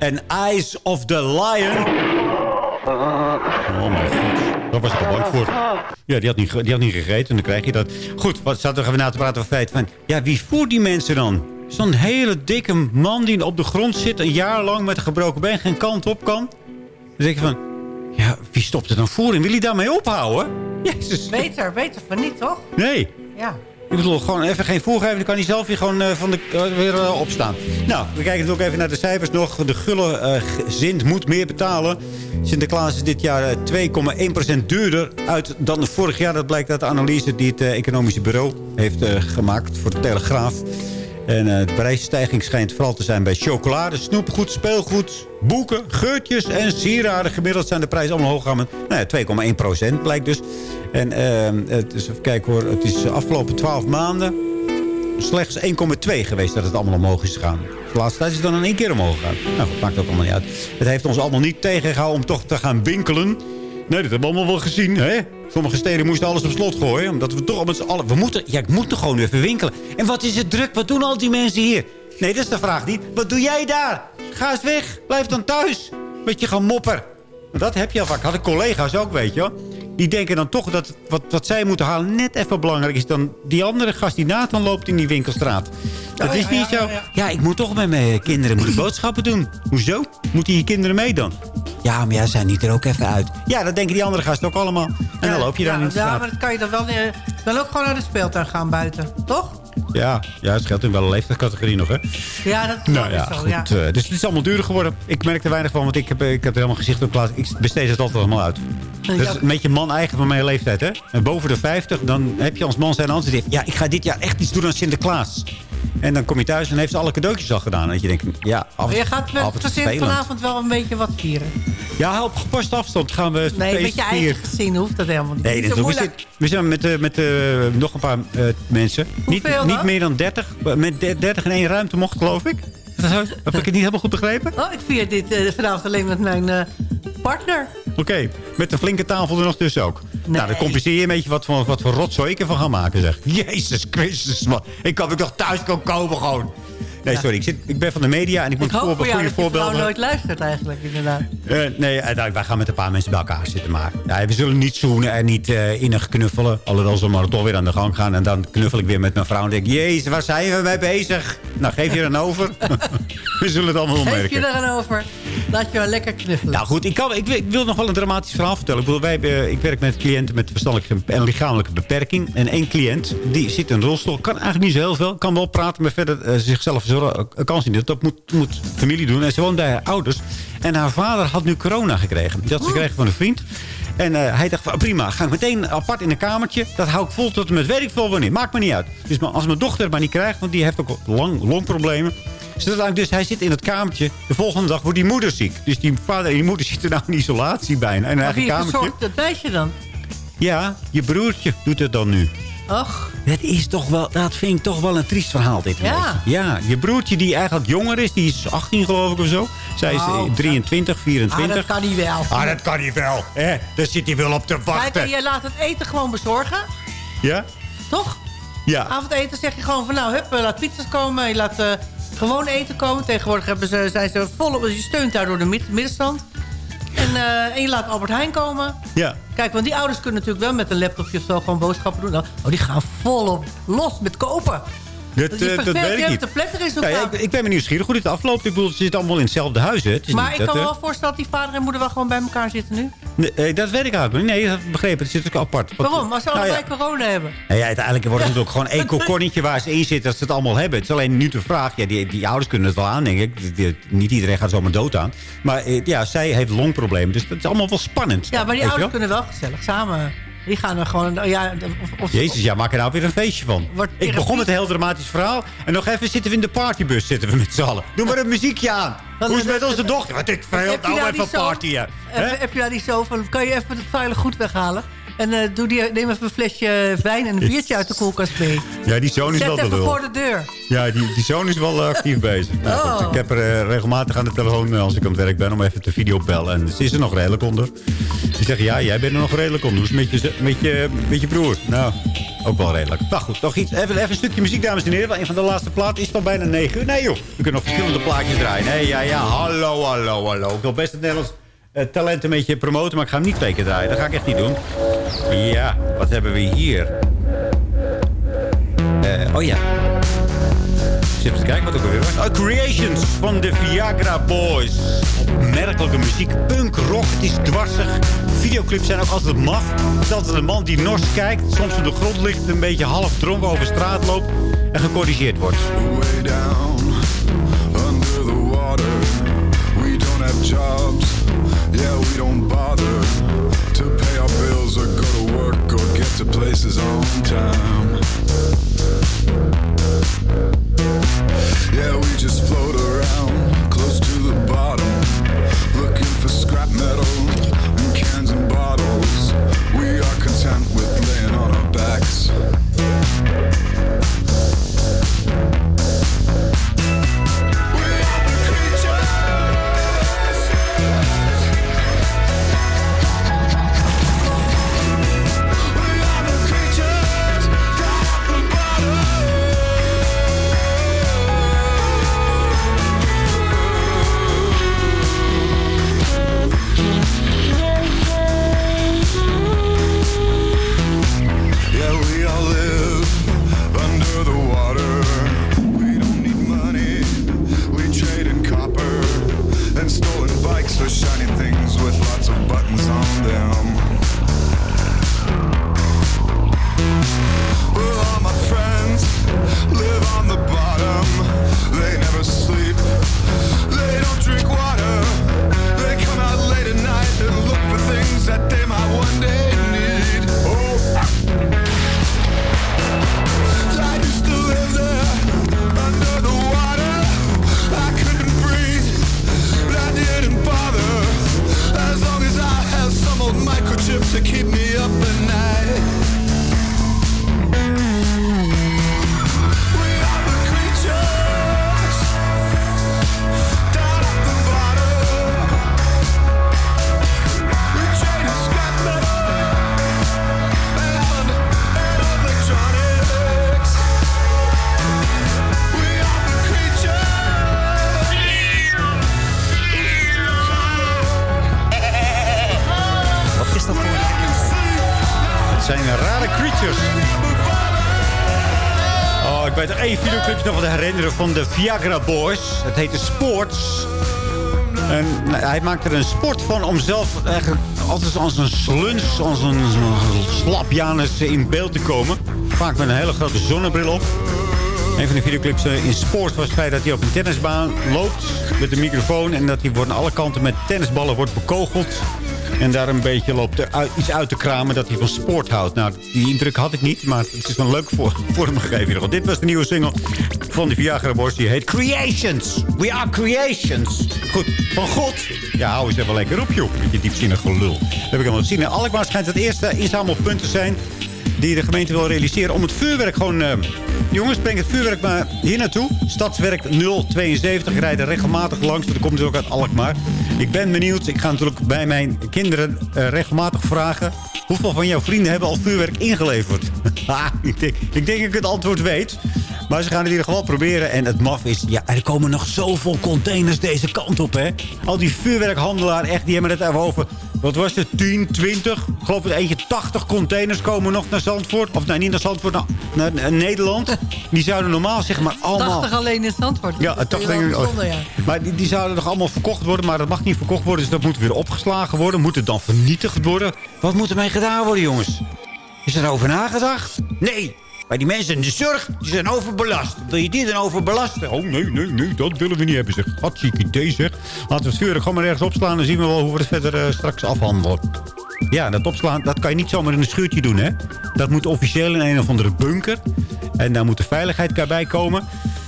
en Eyes of the Lion. Oh mijn god. Daar was ik al bang voor. Ja, die had niet, die had niet gegeten en dan krijg je dat. Goed, wat zaten we even na te praten over het feit van... Ja, wie voert die mensen dan? Zo'n hele dikke man die op de grond zit... een jaar lang met een gebroken been geen kant op kan. Dan denk je van... Ja, wie stopt er dan voor en wil hij daarmee ophouden? Jezus. Beter, beter van niet, toch? Nee. Ja. Ik bedoel, gewoon even geen voorgeven. Dan kan hij zelf weer gewoon eh, van de, eh, weer eh, opstaan. Nou, we kijken natuurlijk even naar de cijfers nog. De gulle gezin moet meer betalen. Sinterklaas is dit jaar eh, 2,1% duurder uit dan vorig jaar. Dat blijkt uit de analyse die het Economische Bureau heeft gemaakt voor de Telegraaf. En eh, de prijsstijging schijnt vooral te zijn bij chocolade, snoepgoed, speelgoed, boeken, geurtjes en sieraden. Gemiddeld zijn de prijzen allemaal hoog gaan. Nou ja, 2,1% blijkt dus. En eh, het is, hoor, het is de afgelopen 12 maanden slechts 1,2 geweest dat het allemaal omhoog is gegaan. De laatste tijd is het dan in één keer omhoog gegaan. Nou maakt ook allemaal niet uit. Het heeft ons allemaal niet tegengehouden om toch te gaan winkelen. Nee, dat hebben we allemaal wel gezien, hè? Sommige steden moesten alles op slot gooien. Omdat we toch met z'n allen... We moeten, ja, ik moet toch gewoon even winkelen. En wat is het druk? Wat doen al die mensen hier? Nee, dat is de vraag niet. Wat doe jij daar? Ga eens weg. Blijf dan thuis. Beetje gaan mopper. Dat heb je al vaak. Had ik collega's ook, weet je. Die denken dan toch dat wat, wat zij moeten halen net even belangrijk is... dan die andere gast die Nathan loopt in die winkelstraat. Dat is niet ja, zo. ja, ik moet toch met mijn kinderen moet ik boodschappen doen. Hoezo? Moeten je kinderen mee dan? Ja, maar ja, zijn niet er ook even uit. Ja, dat denken die andere gasten ook allemaal. En dan loop je dan in de Ja, maar dat kan je dan wel... eh, Dan ook gewoon naar de speeltuin gaan buiten, toch? Ja, ja, het geldt in wel een leeftijdscategorie nog, hè? Ja, dat is Nou ja, zo, goed. ja. eh, dus het is allemaal duurder geworden. Ik merk er weinig van, want ik heb, ik heb er helemaal gezicht op plaats. Ik besteed het altijd allemaal uit. Dat is een beetje man-eigen van mijn leeftijd, hè? En boven de 50, dan heb je als man zijn antwoord. die heeft, Ja, ik ga dit jaar echt iets doen aan Sinterklaas. En dan kom je thuis en heeft ze alle cadeautjes al gedaan. En je denkt, ja, af, Maar je gaat vanavond wel een beetje wat vieren. Ja, op gepaste afstand gaan we Nee, met je eigen gezin hoeft dat helemaal niet. Nee, Niet dat we, zitten, we zijn met, eh, met eh, nog een paar eh, mensen. Niet, Hoeveel niet dan? meer dan 30. Met de- 30 in één ruimte mocht, geloof ik. Heb ik het niet helemaal goed begrepen? Oh, ik vier dit vanavond alleen met mijn partner. Oké, met een flinke tafel er nog tussen ook. Nou, dan compenseer je een beetje wat voor, wat voor rotzooi ik ervan ga maken, zeg. Jezus Christus, man. Ik kan ik nog thuis kan komen gewoon. Nee, sorry, ik, zit, ik ben van de media en ik moet Ik hoop voor, voor jou goede voorbeelden... nooit luistert eigenlijk, inderdaad. Eh, nee, wij gaan met een paar mensen bij elkaar zitten. Maar ja, we zullen niet zoenen en niet eh innig knuffelen. Alhoewel ze maar toch weer aan de gang gaan. En dan knuffel ik weer met mijn vrouw en denk... Jezus, waar zijn we mee bezig? Nou, geef je er een over. we zullen het allemaal wel Geef je er een over. Laat je wel lekker knuffelen. Nou goed, ik, kan, ik, wil- ik wil nog wel een dramatisch verhaal vertellen. Ik, bedoel, wij, hebben- ik werk met cliënten met verstandelijke en lichamelijke beperking. En één cliënt, die zit in een rolstoel. Kan eigenlijk niet zo heel veel. Kan wel praten, maar verder eh, zichzelf niet. Dat moet, moet familie doen. En ze woont bij haar ouders. En haar vader had nu corona gekregen. Die had ze gekregen van een vriend. En eh, hij dacht, van, prima, ga ik meteen apart in een kamertje. Dat hou ik vol tot en met weet ik veel wanneer. Maakt me niet uit. Dus maar als mijn dochter het maar niet krijgt, want die heeft ook lang, longproblemen. Dus, dus hij zit in het kamertje. De volgende dag wordt die moeder ziek. Dus die vader en die moeder zitten nou in isolatie bijna. In een maar eigen wie kamertje. dat meisje dan? Ja, je broertje doet het dan nu. Och, Dat, is toch wel, dat vind ik toch wel een triest verhaal, dit. Ja. Ja, je broertje die eigenlijk jonger is, die is 18 geloof ik of zo. Zij is eh, Oh. 23, ah, 24. dat kan niet wel. Ah, dat kan niet wel. Hè? Daar zit hij wel op te Kijk, wachten. en jij laat het eten gewoon bezorgen, Ja? toch? Ja. Avondeten zeg je gewoon van nou, hup, eh, laat pizza's komen. Je laat eh, gewoon eten komen. Tegenwoordig hebben ze, zijn ze volop, je steunt daardoor de mid- middenstand. En, eh, en je laat Albert Heijn komen. Ja. Kijk, want die ouders kunnen natuurlijk wel met een laptopje of zo gewoon boodschappen doen. Nou, Oh, die gaan volop los met kopen. Dat, Dat is eh, dat weet ik niet. de pletter zo'n Ja, ja, ik, ik ben me nieuwsgierig hoe dit afloopt. Ik bedoel, ze zitten allemaal in hetzelfde huis. Hè? Het is Maar niet ik kan me eh, wel voorstellen dat die vader en moeder wel gewoon bij elkaar zitten nu. Nee, eh, dat weet ik eigenlijk niet. Nee, dat begrepen. Het zit ook apart. Waarom? Als ze Nou ja. allebei corona hebben. Nou ja, uiteindelijk wordt het natuurlijk gewoon één kokonnetje waar ze in zitten. Dat ze het allemaal hebben. Het is alleen nu de vraag. Ja, die, die ouders kunnen het wel aan, denk ik. Die- niet iedereen gaat zomaar dood aan. Maar ja, zij heeft longproblemen. Dus dat is allemaal wel spannend. Ja, maar die ouders kunnen wel gezellig samen. Die gaan er gewoon... Ja, of, of, Jezus, ja, maak er nou weer een feestje van. Ik begon met een heel dramatisch verhaal. En nog even zitten we in de partybus zitten we met z'n allen. Doe maar een muziekje aan. Hoe is het met onze dochter? Wat ik veel. Nou even partyen. Hè? Heb, heb je daar niet zo van... Kan je even het vuile goed weghalen? En eh, doe die, neem even een flesje wijn en een biertje uit de koelkast mee. Ja, die zoon is Zet wel de lul. voor de deur. Ja, die, die zoon is wel eh, actief bezig. Nou, goed, Oh. ik heb er eh, regelmatig aan de telefoon als ik aan het werk ben... om even te videobellen. En ze is er nog redelijk onder. Die zeggen, ja, jij bent er nog redelijk onder. Dus met je, met je, met je broer. Nou, ook wel redelijk. Nou goed, nog iets. Even, even een stukje muziek, dames en heren. Want een van de laatste platen is het al bijna 9 uur. Nee joh, we kunnen nog verschillende plaatjes draaien. Nee, ja, ja, hallo, hallo, hallo. Ik wil best het Nederlands eh, talent een beetje promoten... maar ik ga hem niet twee draaien. Dat ga ik echt niet doen. Ja, wat hebben we hier? Eh, oh ja. Ik zit te kijken wat ook alweer was. Oh, Creations van de Viagra Boys. Merkelijke muziek. Punk, rock, het is dwarsig. Videoclips zijn ook altijd maf. Het is altijd een man die nors kijkt. Soms op de grond ligt, een beetje half dronken over straat loopt. En gecorrigeerd wordt. Yeah, we don't bother to pay our bills or go to work or get to places on time. Yeah, we just float around herinneren van de Viagra Boys. Het heette Sports. En hij maakte er een sport van om zelf eigenlijk altijd als een sluns, als een, slapjanus in beeld te komen. Vaak met een hele grote zonnebril op. Een van de videoclips eh, in Sports was het feit dat hij op een tennisbaan loopt met een microfoon. En dat hij aan alle kanten met tennisballen wordt bekogeld. En daar een beetje loopt er iets uit te kramen dat hij van sport houdt. Nou, die indruk had ik niet, maar het is wel leuk voor, vormgegeven. Dit was de nieuwe single van de Viagra Boys. Die heet Creations. We are creations. Goed, van God. Ja, hou eens even lekker op, joh. Met je diepzinnig gelul. Dat heb ik helemaal gezien. En Alkmaar schijnt het eerste inzamelpunt te zijn die de gemeente wil realiseren om het vuurwerk gewoon... eh, jongens, breng het vuurwerk maar hier naartoe. Stadswerk 072 rijden regelmatig langs. Dat komt dus ook uit Alkmaar. Ik ben benieuwd. Ik ga natuurlijk bij mijn kinderen eh, regelmatig vragen... hoeveel van jouw vrienden hebben al vuurwerk ingeleverd? Ha, ik, denk, ik denk dat ik het antwoord weet. Maar ze gaan het in ieder geval proberen. En het maf is, ja, er komen nog zoveel containers deze kant op, hè. Al die vuurwerkhandelaren, echt, die hebben het over... Wat was het? 10, 20? Ik geloof dat eentje 80 containers komen nog naar Zandvoort. Of nee, niet naar Zandvoort, naar, naar, naar Nederland. Die zouden normaal zeg maar allemaal... 80 alleen in Zandvoort. Ja, dat is 80 wel denk ik. ja. Maar die, die zouden nog allemaal verkocht worden. Maar dat mag niet verkocht worden. Dus dat moet weer opgeslagen worden. Moet het dan vernietigd worden? Wat moet ermee gedaan worden, jongens? Is er over nagedacht? Nee. Maar die mensen in de zorg, die zijn overbelast. Wil je die dan overbelasten? Oh, nee, nee, nee, dat willen we niet hebben. Zeg, hartstikke idee, zeg. Laten we het vuur gewoon maar ergens opslaan. Dan zien we wel hoe we het verder eh, straks afhandelen. Ja, dat opslaan, dat kan je niet zomaar in een schuurtje doen, hè. Dat moet officieel in een of andere bunker. En daar moet de veiligheid bij komen.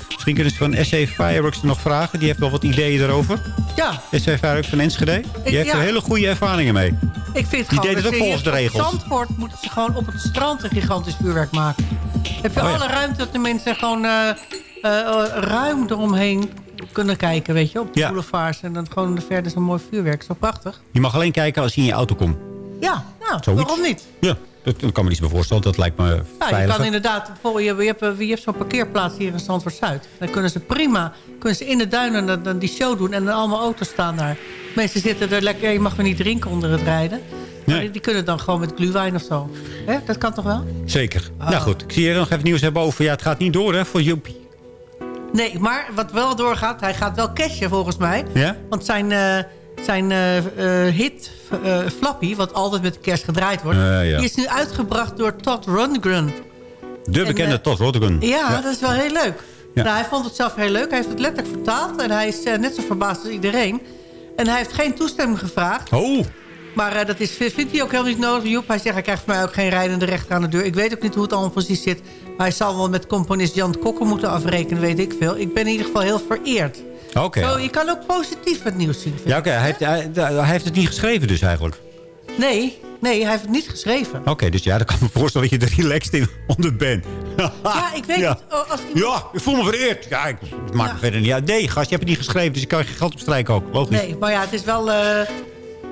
Misschien kunnen ze van SC Fireworks nog vragen. Die heeft wel wat ideeën erover. Ja. SC Fireworks van Enschede. Die heeft ja. er hele goede ervaringen mee. Ik vind Die gewoon deed het ook volgens de regels. Op Zandvoort moeten ze gewoon op het strand een gigantisch vuurwerk maken. Heb je Oh ja. alle ruimte dat de mensen gewoon eh, eh, eh, ruim eromheen kunnen kijken, weet je, op de Ja. boulevards. En dan gewoon verder zo'n mooi vuurwerk. Zo prachtig. Je mag alleen kijken als je in je auto komt. Ja, nou, waarom niet? Ja, dat, dat kan me niet meer voorstellen. Dat lijkt me Ja, je veiliger. kan inderdaad, je, je hebt, je hebt zo'n parkeerplaats hier in Zandvoort-Zuid. Dan kunnen ze prima, kunnen ze in de duinen dan, dan die show doen en dan allemaal auto's staan daar. Mensen zitten er lekker, je mag maar niet drinken onder het rijden. Nee. die, die kunnen dan gewoon met glühwein of zo. Hè? Dat kan toch wel? Zeker. Ah. Nou goed, ik zie hier nog even nieuws hebben over... Ja, het gaat niet door hè, voor Joepie. Nee, maar wat wel doorgaat, hij gaat wel cashen volgens mij. Ja? Want zijn, eh, zijn eh, eh, hit eh, Flappy, wat altijd met kerst gedraaid wordt... Ja, die is nu uitgebracht door Todd Rundgren. De bekende Todd Rodrigan. Ja, dat is wel heel leuk. Ja. Nou, hij vond het zelf heel leuk. Hij heeft het letterlijk vertaald. En hij is net zo verbaasd als iedereen. En hij heeft geen toestemming gevraagd. Oh, Maar eh, dat is, vindt hij ook helemaal niet nodig. Joep, hij zegt, hij krijgt voor mij ook geen rijdende rechter aan de deur. Ik weet ook niet hoe het allemaal precies zit. Maar hij zal wel met componist Jan Kokker moeten afrekenen, weet ik veel. Ik ben in ieder geval heel vereerd. oké. Zo, je kan ook positief het nieuws zien. Ja, oké. Hij, heeft- hij, hij heeft het niet geschreven dus eigenlijk. Nee, nee, hij heeft het niet geschreven. Oké, dus ja, dan kan ik me voorstellen dat je er relaxed in onder bent. Ja, ik weet Ja. het. Oh, Als iemand- Ja, ik voel me vereerd. Ja, ik het maakt me verder niet uit. Nee, gast, je hebt het niet geschreven, dus ik kan je geen geld opstrijken ook. Logisch. Nee, maar ja, het is wel... eh,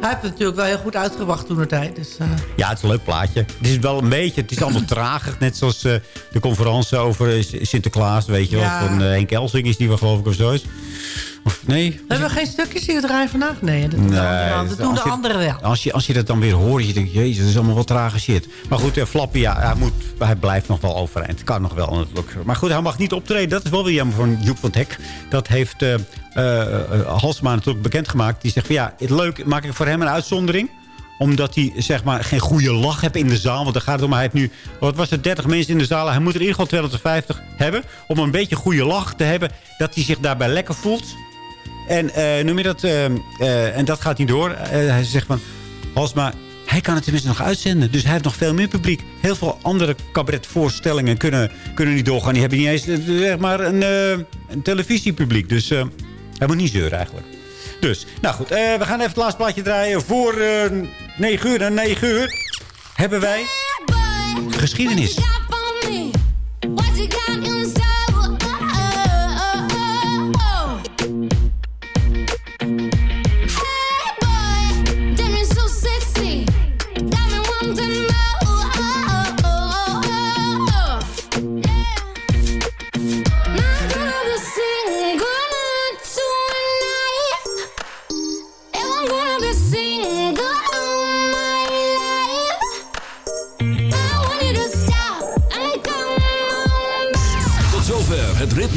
hij heeft het natuurlijk wel heel goed uitgebracht toen de tijd. Dus, eh, Ja, het is een leuk plaatje. Het is wel een beetje, het is allemaal trager. Net zoals eh, de conferentie over Sinterklaas, weet je Ja. wel. Van eh, Henk Elsing is die wel geloof ik of zo is. Nee? hebben we geen stukjes die we draaien vandaag? Nee, dat doen de, anderen, dat doen de anderen wel. Als je, als je dat dan weer hoort, je denkt, jezus, dat is allemaal wat trage shit. Maar goed, eh, Flappy, ja, hij, moet, hij blijft nog wel overeind. Het kan nog wel natuurlijk. Maar goed, hij mag niet optreden. Dat is wel weer jammer van Joep van het Hek. Dat heeft eh eh, eh, Halsema natuurlijk bekendgemaakt. Die zegt van, ja, het leuk, maak ik voor hem een uitzondering omdat hij zeg maar, geen goede lach heeft in de zaal. Want daar gaat het om. Hij heeft nu, wat was het, 30 mensen in de zaal. Hij moet er in ieder geval 250 hebben. Om een beetje goede lach te hebben. Dat hij zich daarbij lekker voelt. En eh, noem je dat? eh, eh, en dat gaat niet door. Hij zegt van, Halsma, hij kan het tenminste nog uitzenden. Dus hij heeft nog veel meer publiek. Heel veel andere cabaretvoorstellingen kunnen, kunnen niet doorgaan. Die hebben niet eens zeg maar een, een televisiepubliek. Dus eh, hij moet niet zeuren eigenlijk. Dus, nou goed. we gaan even het laatste plaatje draaien. Voor eh 9 uur en 9 uur hebben wij geschiedenis.